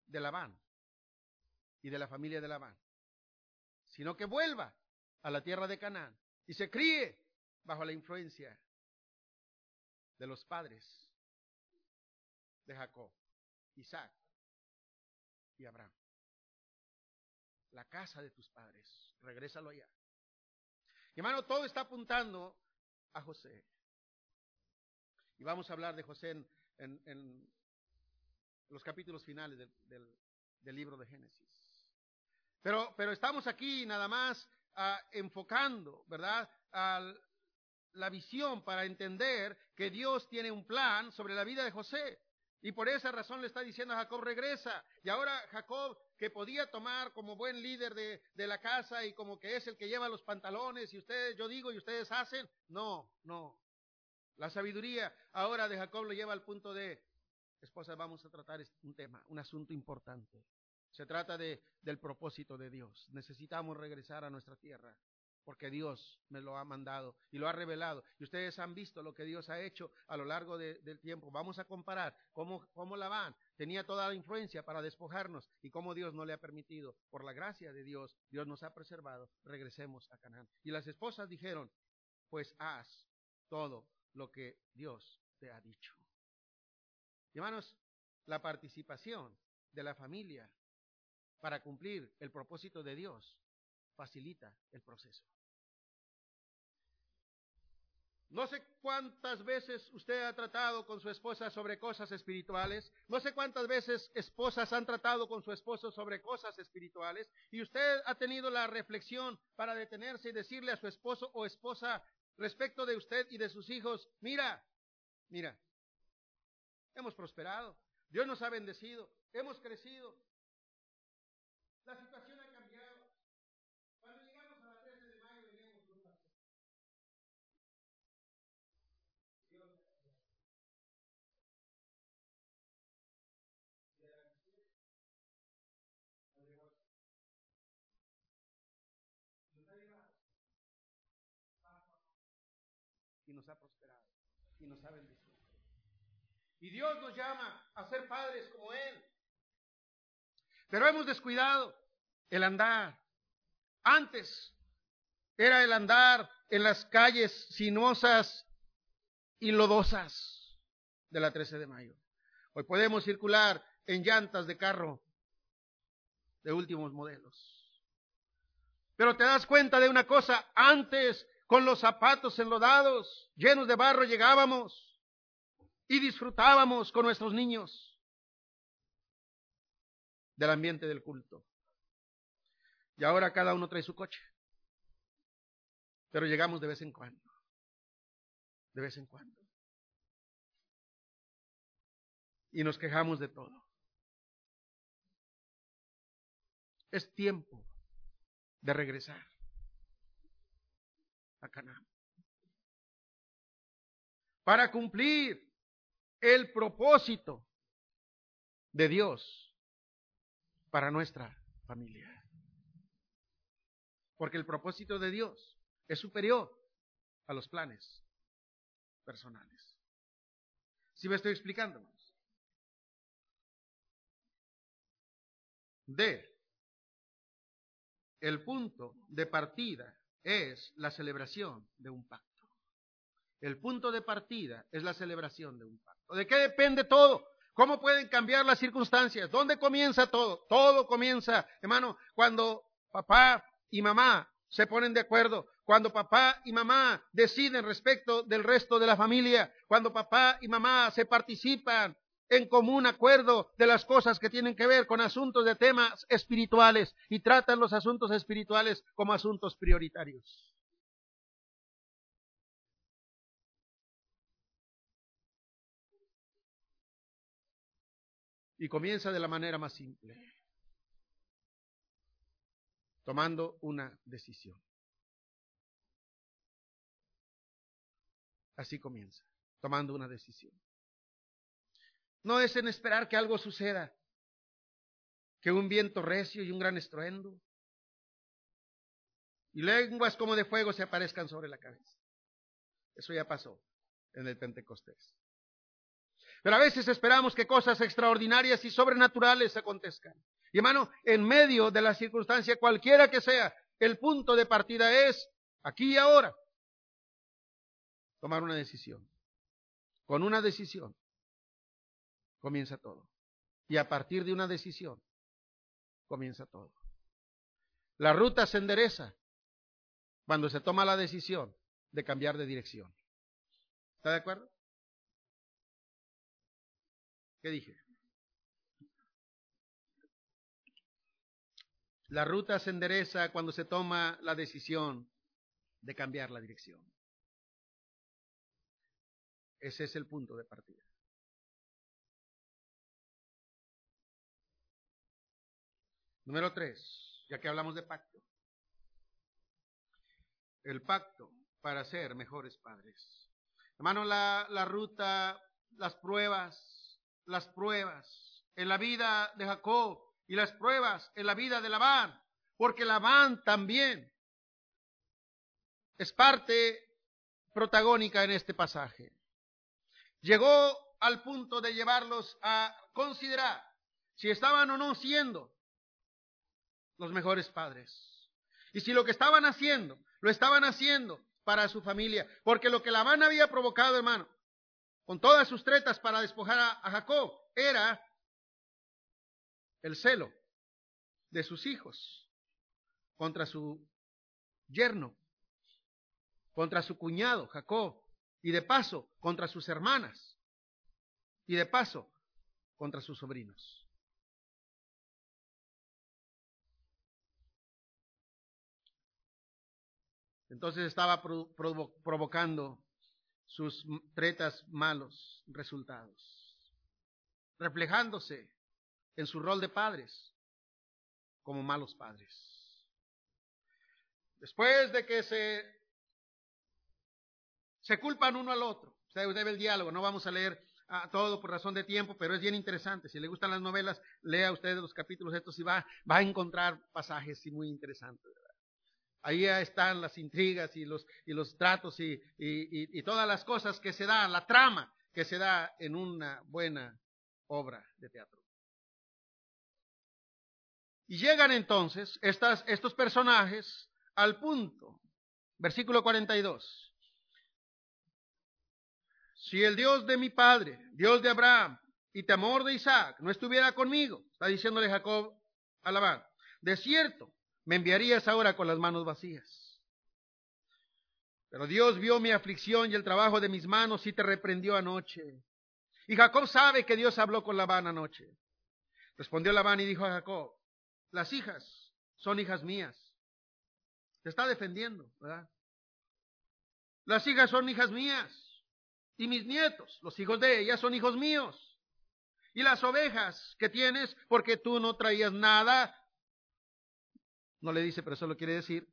de Labán y de la familia de Labán, sino que vuelva a la tierra de Canaán y se críe bajo la influencia de los padres de Jacob, Isaac y Abraham. La casa de tus padres, regrésalo allá. Y hermano, todo está apuntando a José. Y vamos a hablar de José en, los capítulos finales del, del, libro de Génesis. Pero, pero estamos aquí nada más enfocando, ¿verdad? La visión para entender que Dios tiene un plan sobre la vida de José. Y por esa razón le está diciendo a Jacob, regresa. Y ahora Jacob, que podía tomar como buen líder de, de, la casa y como que es el que lleva los pantalones y ustedes, yo digo y ustedes hacen, no, no. La sabiduría ahora de Jacob lo lleva al punto de, esposa, vamos a tratar un tema, un asunto importante. Se trata de, del propósito de Dios. Necesitamos regresar a nuestra tierra. porque Dios me lo ha mandado y lo ha revelado. Y ustedes han visto lo que Dios ha hecho a lo largo del tiempo. Vamos a comparar cómo, cómo van. tenía toda la influencia para despojarnos y cómo Dios no le ha permitido. Por la gracia de Dios, Dios nos ha preservado. Regresemos a Canaán. Y las esposas dijeron, pues haz todo lo que Dios te ha dicho. hermanos, la participación de la familia para cumplir el propósito de Dios facilita el proceso. No sé cuántas veces usted ha tratado con su esposa sobre cosas espirituales. No sé cuántas veces esposas han tratado con su esposo sobre cosas espirituales. Y usted ha tenido la reflexión para detenerse y decirle a su esposo o esposa respecto de usted y de sus hijos, mira, mira, hemos prosperado. Dios nos ha bendecido. Hemos crecido. La situación ha cambiado. Cuando llegamos a la 13 de mayo, veníamos con una Dios y nos ha prosperado y nos ha bendecido. Y Dios nos llama a ser padres como Él. Pero hemos descuidado el andar. Antes era el andar en las calles sinuosas y lodosas de la 13 de mayo. Hoy podemos circular en llantas de carro de últimos modelos. Pero te das cuenta de una cosa, antes con los zapatos enlodados, llenos de barro, llegábamos y disfrutábamos con nuestros niños del ambiente del culto. Y ahora cada uno trae su coche. Pero llegamos de vez en cuando. De vez en cuando. Y nos quejamos de todo. Es tiempo de regresar a Canaán. Para cumplir el propósito de Dios para nuestra familia. Porque el propósito de Dios es superior a los planes personales. ¿Sí me estoy explicando? D. El punto de partida es la celebración de un pacto. El punto de partida es la celebración de un pacto. ¿De qué depende todo? ¿Cómo pueden cambiar las circunstancias? ¿Dónde comienza todo? Todo comienza, hermano, cuando papá y mamá se ponen de acuerdo, cuando papá y mamá deciden respecto del resto de la familia, cuando papá y mamá se participan en común acuerdo de las cosas que tienen que ver con asuntos de temas espirituales y tratan los asuntos espirituales como asuntos prioritarios. Y comienza de la manera más simple, tomando una decisión. Así comienza, tomando una decisión. No es en esperar que algo suceda, que un viento recio y un gran estruendo y lenguas como de fuego se aparezcan sobre la cabeza. Eso ya pasó en el Pentecostés. Pero a veces esperamos que cosas extraordinarias y sobrenaturales acontezcan. Y hermano, en medio de la circunstancia cualquiera que sea, el punto de partida es aquí y ahora. Tomar una decisión. Con una decisión comienza todo. Y a partir de una decisión comienza todo. La ruta se endereza cuando se toma la decisión de cambiar de dirección. ¿Está de acuerdo? ¿Qué dije? La ruta se endereza cuando se toma la decisión de cambiar la dirección. Ese es el punto de partida. Número tres, ya que hablamos de pacto. El pacto para ser mejores padres. Hermano, la, la ruta, las pruebas, las pruebas en la vida de Jacob y las pruebas en la vida de Labán, porque Labán también es parte protagónica en este pasaje. Llegó al punto de llevarlos a considerar si estaban o no siendo los mejores padres. Y si lo que estaban haciendo, lo estaban haciendo para su familia. Porque lo que Labán había provocado, hermano, con todas sus tretas para despojar a, Jacob, era el celo de sus hijos contra su yerno, contra su cuñado, Jacob, y de paso contra sus hermanas, y de paso contra sus sobrinos. Entonces estaba provocando sus tretas malos resultados, reflejándose en su rol de padres como malos padres. Después de que se, se culpan uno al otro, se debe el diálogo, no vamos a leer todo por razón de tiempo, pero es bien interesante. Si le gustan las novelas, lea usted los capítulos estos y va, va a encontrar pasajes muy interesantes. Ahí están las intrigas y los, y los tratos y, todas las cosas que se dan, la trama que se da en una buena obra de teatro. Y llegan entonces estos personajes al punto, versículo 42. Si el Dios de mi padre, Dios de Abraham y temor de Isaac no estuviera conmigo, está diciéndole Jacob a Labán, de cierto, me enviarías ahora con las manos vacías. Pero Dios vio mi aflicción y el trabajo de mis manos y te reprendió anoche. Y Jacob sabe que Dios habló con Labán anoche. Respondió Labán y dijo a Jacob, las hijas son hijas mías. Te está defendiendo, ¿verdad? Las hijas son hijas mías. Y mis nietos, los hijos de ellas, son hijos míos. Y las ovejas que tienes, porque tú no traías nada, no le dice, pero eso lo quiere decir.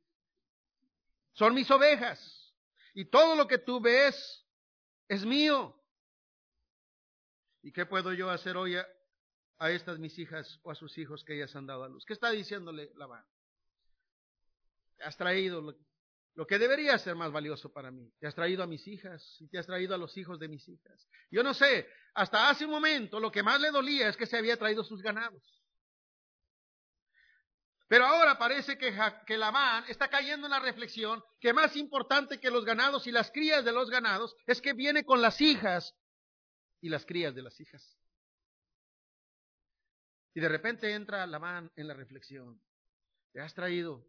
Son mis ovejas. Y todo lo que tú ves es mío. ¿Y qué puedo yo hacer hoy a, estas mis hijas o a sus hijos que ellas han dado a luz? ¿Qué está diciéndole Labán? Te has traído lo, que debería ser más valioso para mí. Te has traído a mis hijas y te has traído a los hijos de mis hijas. Yo no sé, hasta hace un momento lo que más le dolía es que se había traído sus ganados. Pero ahora parece que, que Labán está cayendo en la reflexión que más importante que los ganados y las crías de los ganados es que viene con las hijas y las crías de las hijas. Y de repente entra Labán en la reflexión. Te has traído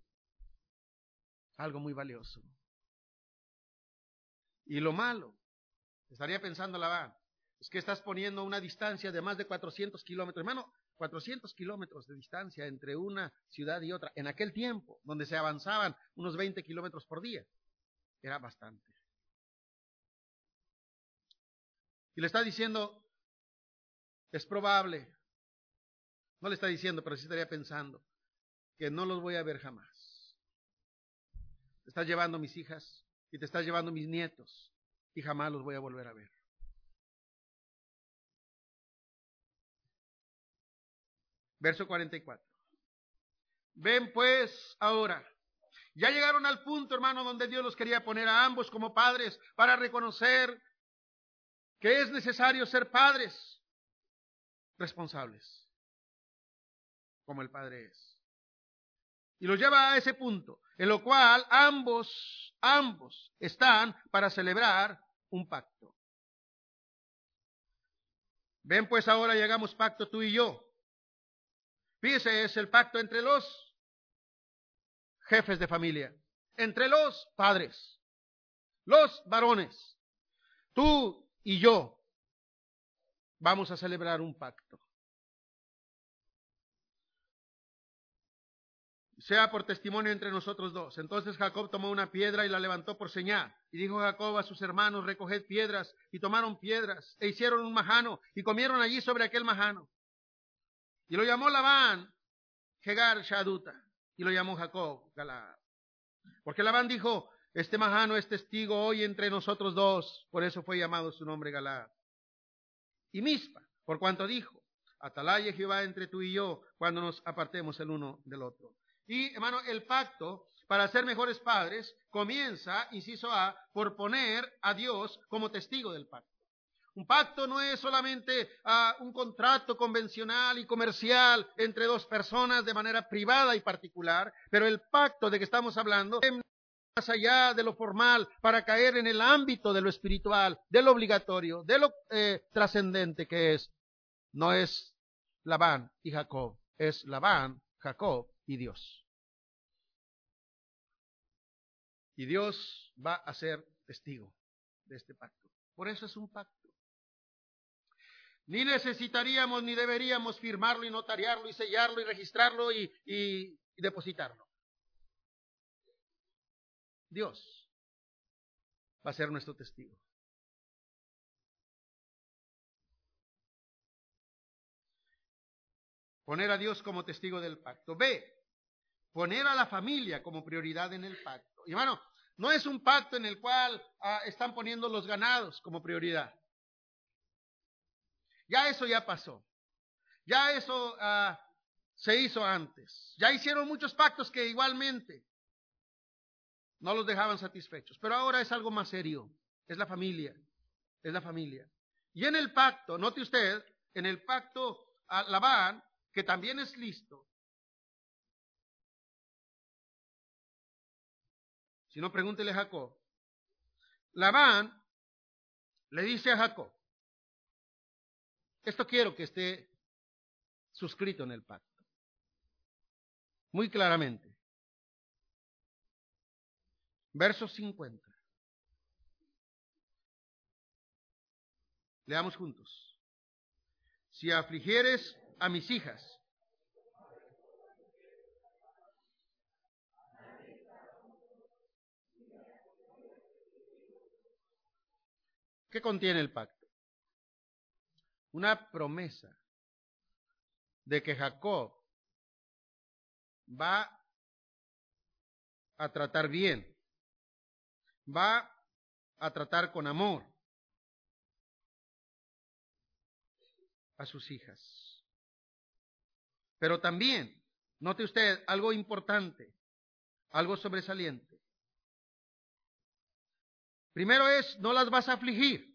algo muy valioso. Y lo malo, estaría pensando Labán, es que estás poniendo una distancia de más de 400 kilómetros. Hermano, 400 kilómetros de distancia entre una ciudad y otra, en aquel tiempo, donde se avanzaban unos 20 kilómetros por día, era bastante. Y le está diciendo, es probable, no le está diciendo, pero sí estaría pensando, que no los voy a ver jamás. Te estás llevando mis hijas y te estás llevando mis nietos y jamás los voy a volver a ver. Verso 44. Ven pues ahora. Ya llegaron al punto, hermano, donde Dios los quería poner a ambos como padres para reconocer que es necesario ser padres responsables, como el Padre es. Y los lleva a ese punto, en lo cual ambos, ambos están para celebrar un pacto. Ven pues ahora y hagamos pacto tú y yo Fíjese, es el pacto entre los jefes de familia, entre los padres, los varones. Tú y yo vamos a celebrar un pacto. sea por testimonio entre nosotros dos. Entonces Jacob tomó una piedra y la levantó por señal. Y dijo Jacob a sus hermanos, recoged piedras. Y tomaron piedras e hicieron un majano y comieron allí sobre aquel majano. Y lo llamó Labán Hegar Shaduta. Y lo llamó Jacob Galaad. Porque Labán dijo, este majano es testigo hoy entre nosotros dos. Por eso fue llamado su nombre Galaad. Y Mispa, por cuanto dijo, Atalaya Jehová entre tú y yo cuando nos apartemos el uno del otro. Y hermano, el pacto para ser mejores padres, comienza, inciso A, por poner a Dios como testigo del pacto. Un pacto no es solamente ah, un contrato convencional y comercial entre dos personas de manera privada y particular, pero el pacto de que estamos hablando más allá de lo formal para caer en el ámbito de lo espiritual, de lo obligatorio, de lo eh, trascendente que es. No es Labán y Jacob, es Labán, Jacob y Dios. Y Dios va a ser testigo de este pacto. Por eso es un pacto. Ni necesitaríamos ni deberíamos firmarlo y notariarlo y sellarlo y registrarlo y, depositarlo. Dios va a ser nuestro testigo. Poner a Dios como testigo del pacto. B. Poner a la familia como prioridad en el pacto. Y hermano, no es un pacto en el cual ah, están poniendo los ganados como prioridad. Ya eso ya pasó. Ya eso ah, se hizo antes. Ya hicieron muchos pactos que igualmente no los dejaban satisfechos. Pero ahora es algo más serio. Es la familia. Es la familia. Y en el pacto, note usted, en el pacto a Labán, que también es listo. Si no, pregúntele a Jacob. Labán le dice a Jacob, esto quiero que esté suscrito en el pacto. Muy claramente. Verso 50. Leamos juntos. Si afligieres a mis hijas, ¿qué contiene el pacto? Una promesa de que Jacob va a tratar bien, va a tratar con amor a sus hijas. Pero también, note usted algo importante, algo sobresaliente. Primero es, no las vas a afligir.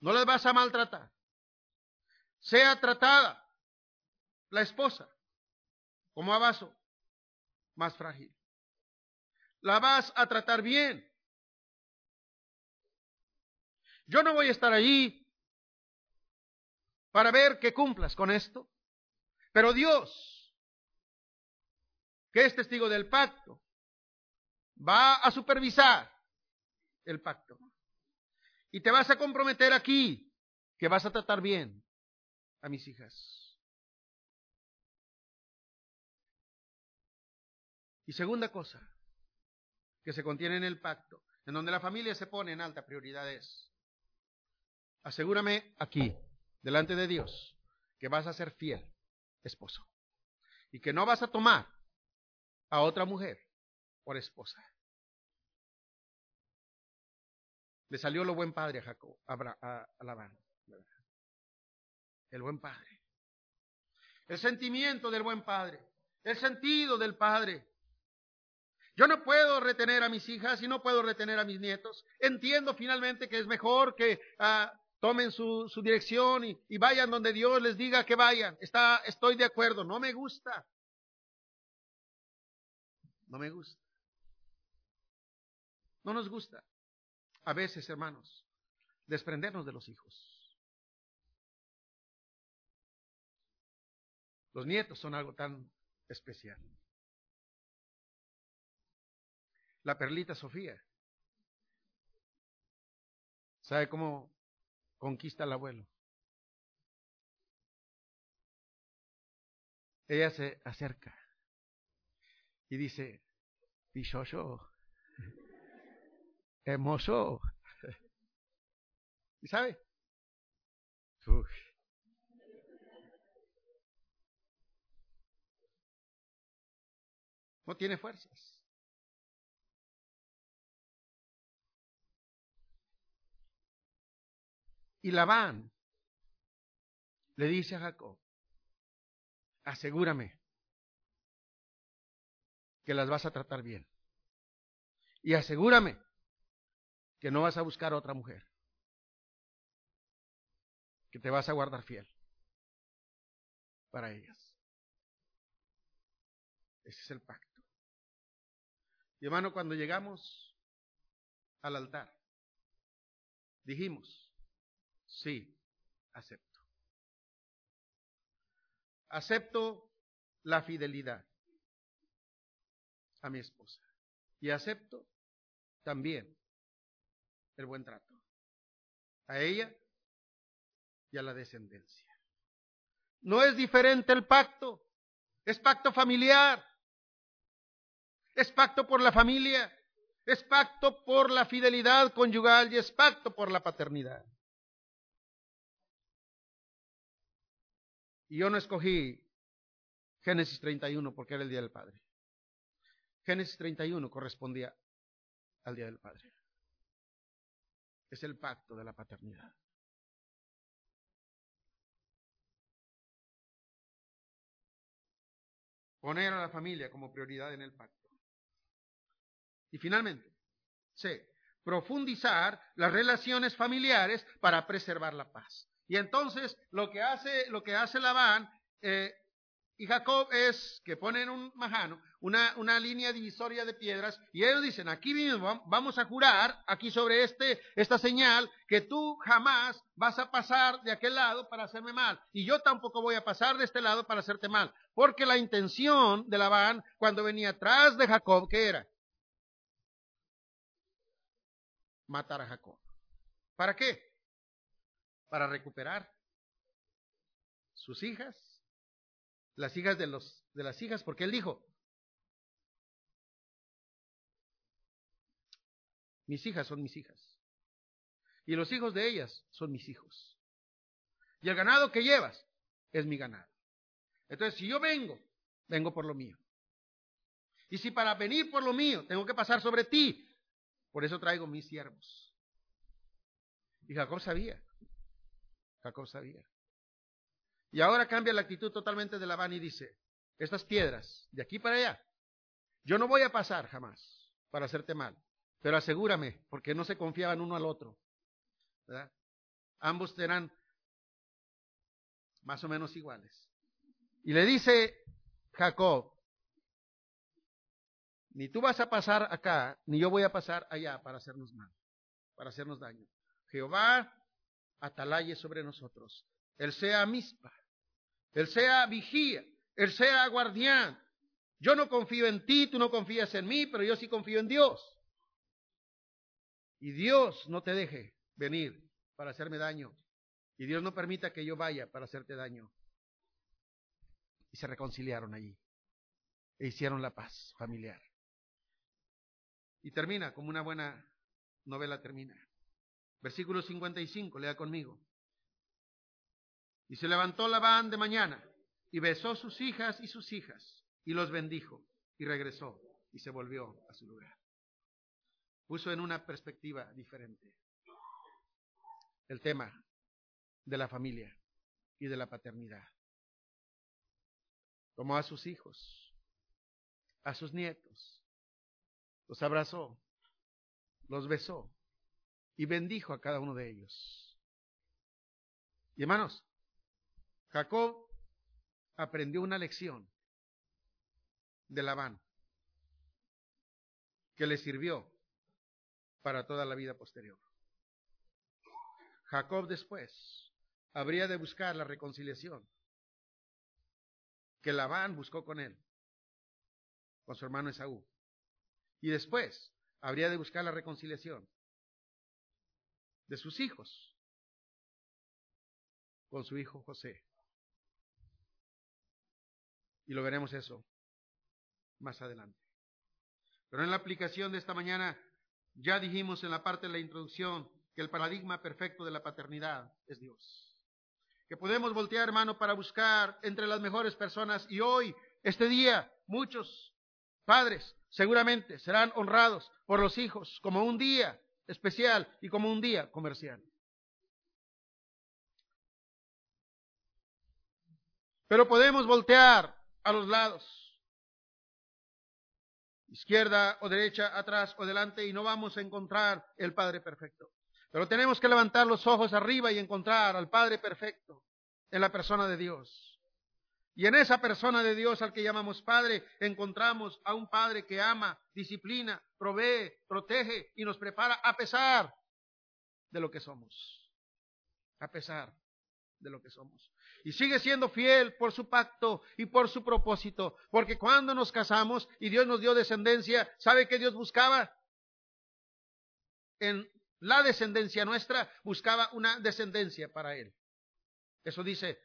No las vas a maltratar. Sea tratada la esposa como a vaso más frágil. La vas a tratar bien. Yo no voy a estar allí para ver que cumplas con esto, pero Dios, que es testigo del pacto, va a supervisar el pacto. Y te vas a comprometer aquí que vas a tratar bien a mis hijas. Y segunda cosa que se contiene en el pacto, en donde la familia se pone en alta prioridad es, asegúrame aquí, delante de Dios, que vas a ser fiel esposo y que no vas a tomar a otra mujer por esposa. Le salió lo buen padre a Jacob, a, Labán. El buen padre. El sentimiento del buen padre. El sentido del padre. Yo no puedo retener a mis hijas y no puedo retener a mis nietos. Entiendo finalmente que es mejor que ah, tomen su, dirección y, y, vayan donde Dios les diga que vayan. Está, estoy de acuerdo. No me gusta. No me gusta. No nos gusta a veces, hermanos, desprendernos de los hijos. Los nietos son algo tan especial. La perlita Sofía. ¿Sabe cómo conquista al abuelo? Ella se acerca y dice, Pichocho, hermoso. ¿Y sabe? No tiene fuerzas. Y Labán le dice a Jacob, asegúrame que las vas a tratar bien. Y asegúrame que no vas a buscar otra mujer, que te vas a guardar fiel para ellas. Ese es el pacto. Y hermano, cuando llegamos al altar, dijimos, sí, acepto. Acepto la fidelidad a mi esposa. Y acepto también el buen trato a ella y a la descendencia. No es diferente el pacto, es pacto familiar, es pacto por la familia, es pacto por la fidelidad conyugal y es pacto por la paternidad. Y yo no escogí Génesis 31 porque era el Día del Padre. Génesis 31 correspondía al Día del Padre. Es el pacto de la paternidad. Poner a la familia como prioridad en el pacto. Y finalmente, C. Profundizar las relaciones familiares para preservar la paz. Y entonces lo que hace, lo que hace Labán eh, y Jacob es que ponen un majano, una, una, línea divisoria de piedras, y ellos dicen, aquí vamos a jurar, aquí sobre este, esta señal, que tú jamás vas a pasar de aquel lado para hacerme mal, y yo tampoco voy a pasar de este lado para hacerte mal, porque la intención de Labán, cuando venía atrás de Jacob, ¿qué era? Matar a Jacob. ¿Para qué? Para recuperar sus hijas las hijas de, los, de las hijas, porque él dijo, mis hijas son mis hijas. Y los hijos de ellas son mis hijos. Y el ganado que llevas es mi ganado. Entonces, si yo vengo, vengo por lo mío. Y si para venir por lo mío tengo que pasar sobre ti, por eso traigo mis siervos. Y Jacob sabía. Jacob sabía. Y ahora cambia la actitud totalmente de Labán y dice, estas piedras, de aquí para allá, yo no voy a pasar jamás para hacerte mal, pero asegúrame, porque no se confiaban uno al otro. Ambos eran más o menos iguales. Y le dice Jacob, ni tú vas a pasar acá, ni yo voy a pasar allá para hacernos mal, para hacernos daño. Jehová atalaye sobre nosotros. Él sea mispa, Él sea vigía, Él sea guardián. Yo no confío en ti, tú no confías en mí, pero yo sí confío en Dios. Y Dios no te deje venir para hacerme daño. Y Dios no permita que yo vaya para hacerte daño. Y se reconciliaron allí. E hicieron la paz familiar. Y termina como una buena novela termina. Versículo 55, lea conmigo. Y se levantó Labán de mañana y besó sus hijas y sus hijas y los bendijo y regresó y se volvió a su lugar. Puso en una perspectiva diferente el tema de la familia y de la paternidad. Tomó a sus hijos, a sus nietos, los abrazó, los besó y bendijo a cada uno de ellos. Y hermanos, Jacob aprendió una lección de Labán que le sirvió para toda la vida posterior. Jacob después habría de buscar la reconciliación que Labán buscó con él, con su hermano Esaú. Y después habría de buscar la reconciliación de sus hijos con su hijo José. Y lo veremos eso más adelante. Pero en la aplicación de esta mañana ya dijimos en la parte de la introducción que el paradigma perfecto de la paternidad es Dios. Que podemos voltear, hermano, para buscar entre las mejores personas y hoy, este día, muchos padres seguramente serán honrados por los hijos como un día especial y como un día comercial. Pero podemos voltear a los lados izquierda o derecha, atrás o delante, y no vamos a encontrar el Padre perfecto. Pero tenemos que levantar los ojos arriba y encontrar al Padre perfecto en la persona de Dios. Y en esa persona de Dios al que llamamos Padre, encontramos a un Padre que ama, disciplina, provee, protege y nos prepara a pesar de lo que somos. A pesar de lo que somos. Y sigue siendo fiel por su pacto y por su propósito. Porque cuando nos casamos y Dios nos dio descendencia, ¿sabe qué Dios buscaba? En la descendencia nuestra buscaba una descendencia para Él. Eso dice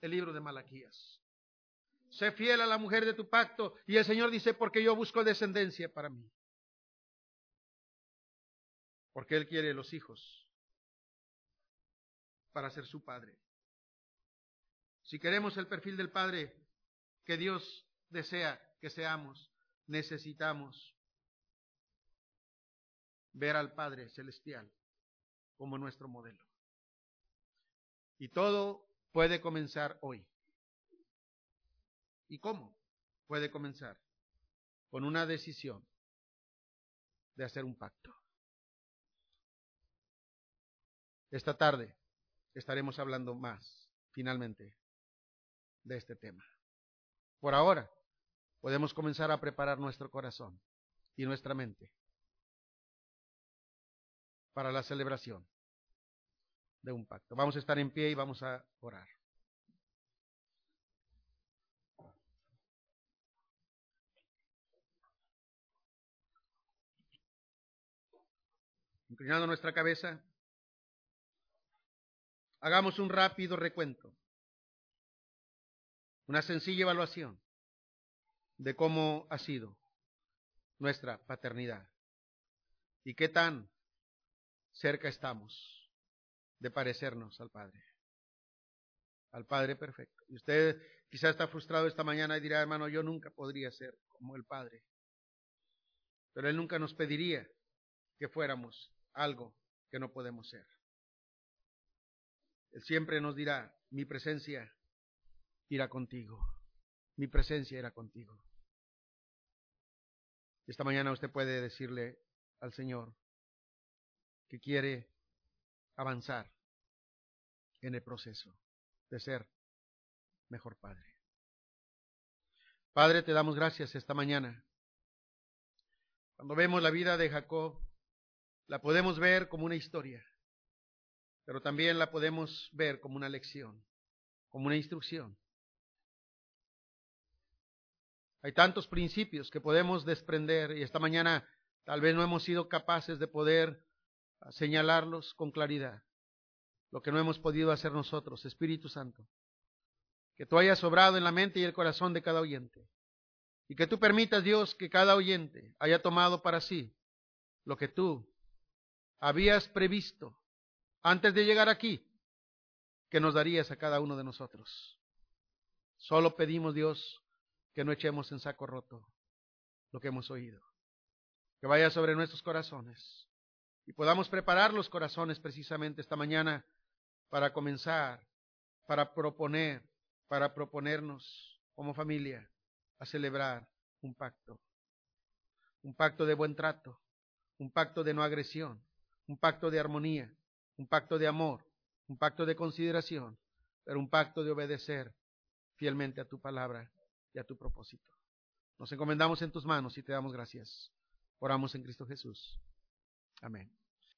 el libro de Malaquías. Sé fiel a la mujer de tu pacto. Y el Señor dice, porque yo busco descendencia para mí. Porque Él quiere los hijos para ser su padre. Si queremos el perfil del Padre que Dios desea que seamos, necesitamos ver al Padre Celestial como nuestro modelo. Y todo puede comenzar hoy. ¿Y cómo puede comenzar? Con una decisión de hacer un pacto. Esta tarde estaremos hablando más, finalmente, de este tema. Por ahora, podemos comenzar a preparar nuestro corazón y nuestra mente para la celebración de un pacto. Vamos a estar en pie y vamos a orar. Inclinando nuestra cabeza, hagamos un rápido recuento una sencilla evaluación de cómo ha sido nuestra paternidad y qué tan cerca estamos de parecernos al Padre, al Padre perfecto. Y usted quizá está frustrado esta mañana y dirá, hermano, yo nunca podría ser como el Padre. Pero Él nunca nos pediría que fuéramos algo que no podemos ser. Él siempre nos dirá, mi presencia irá contigo. Mi presencia irá contigo. Esta mañana usted puede decirle al Señor que quiere avanzar en el proceso de ser mejor Padre. Padre, te damos gracias esta mañana. Cuando vemos la vida de Jacob, la podemos ver como una historia, pero también la podemos ver como una lección, como una instrucción. Hay tantos principios que podemos desprender y esta mañana tal vez no hemos sido capaces de poder señalarlos con claridad. Lo que no hemos podido hacer nosotros, Espíritu Santo. Que tú hayas sobrado en la mente y el corazón de cada oyente. Y que tú permitas, Dios, que cada oyente haya tomado para sí lo que tú habías previsto antes de llegar aquí, que nos darías a cada uno de nosotros. Solo pedimos, Dios, que no echemos en saco roto lo que hemos oído. Que vaya sobre nuestros corazones y podamos preparar los corazones precisamente esta mañana para comenzar, para proponer, para proponernos como familia a celebrar un pacto. Un pacto de buen trato, un pacto de no agresión, un pacto de armonía, un pacto de amor, un pacto de consideración, pero un pacto de obedecer fielmente a tu palabra y a tu propósito. Nos encomendamos en tus manos y te damos gracias. Oramos en Cristo Jesús. Amén.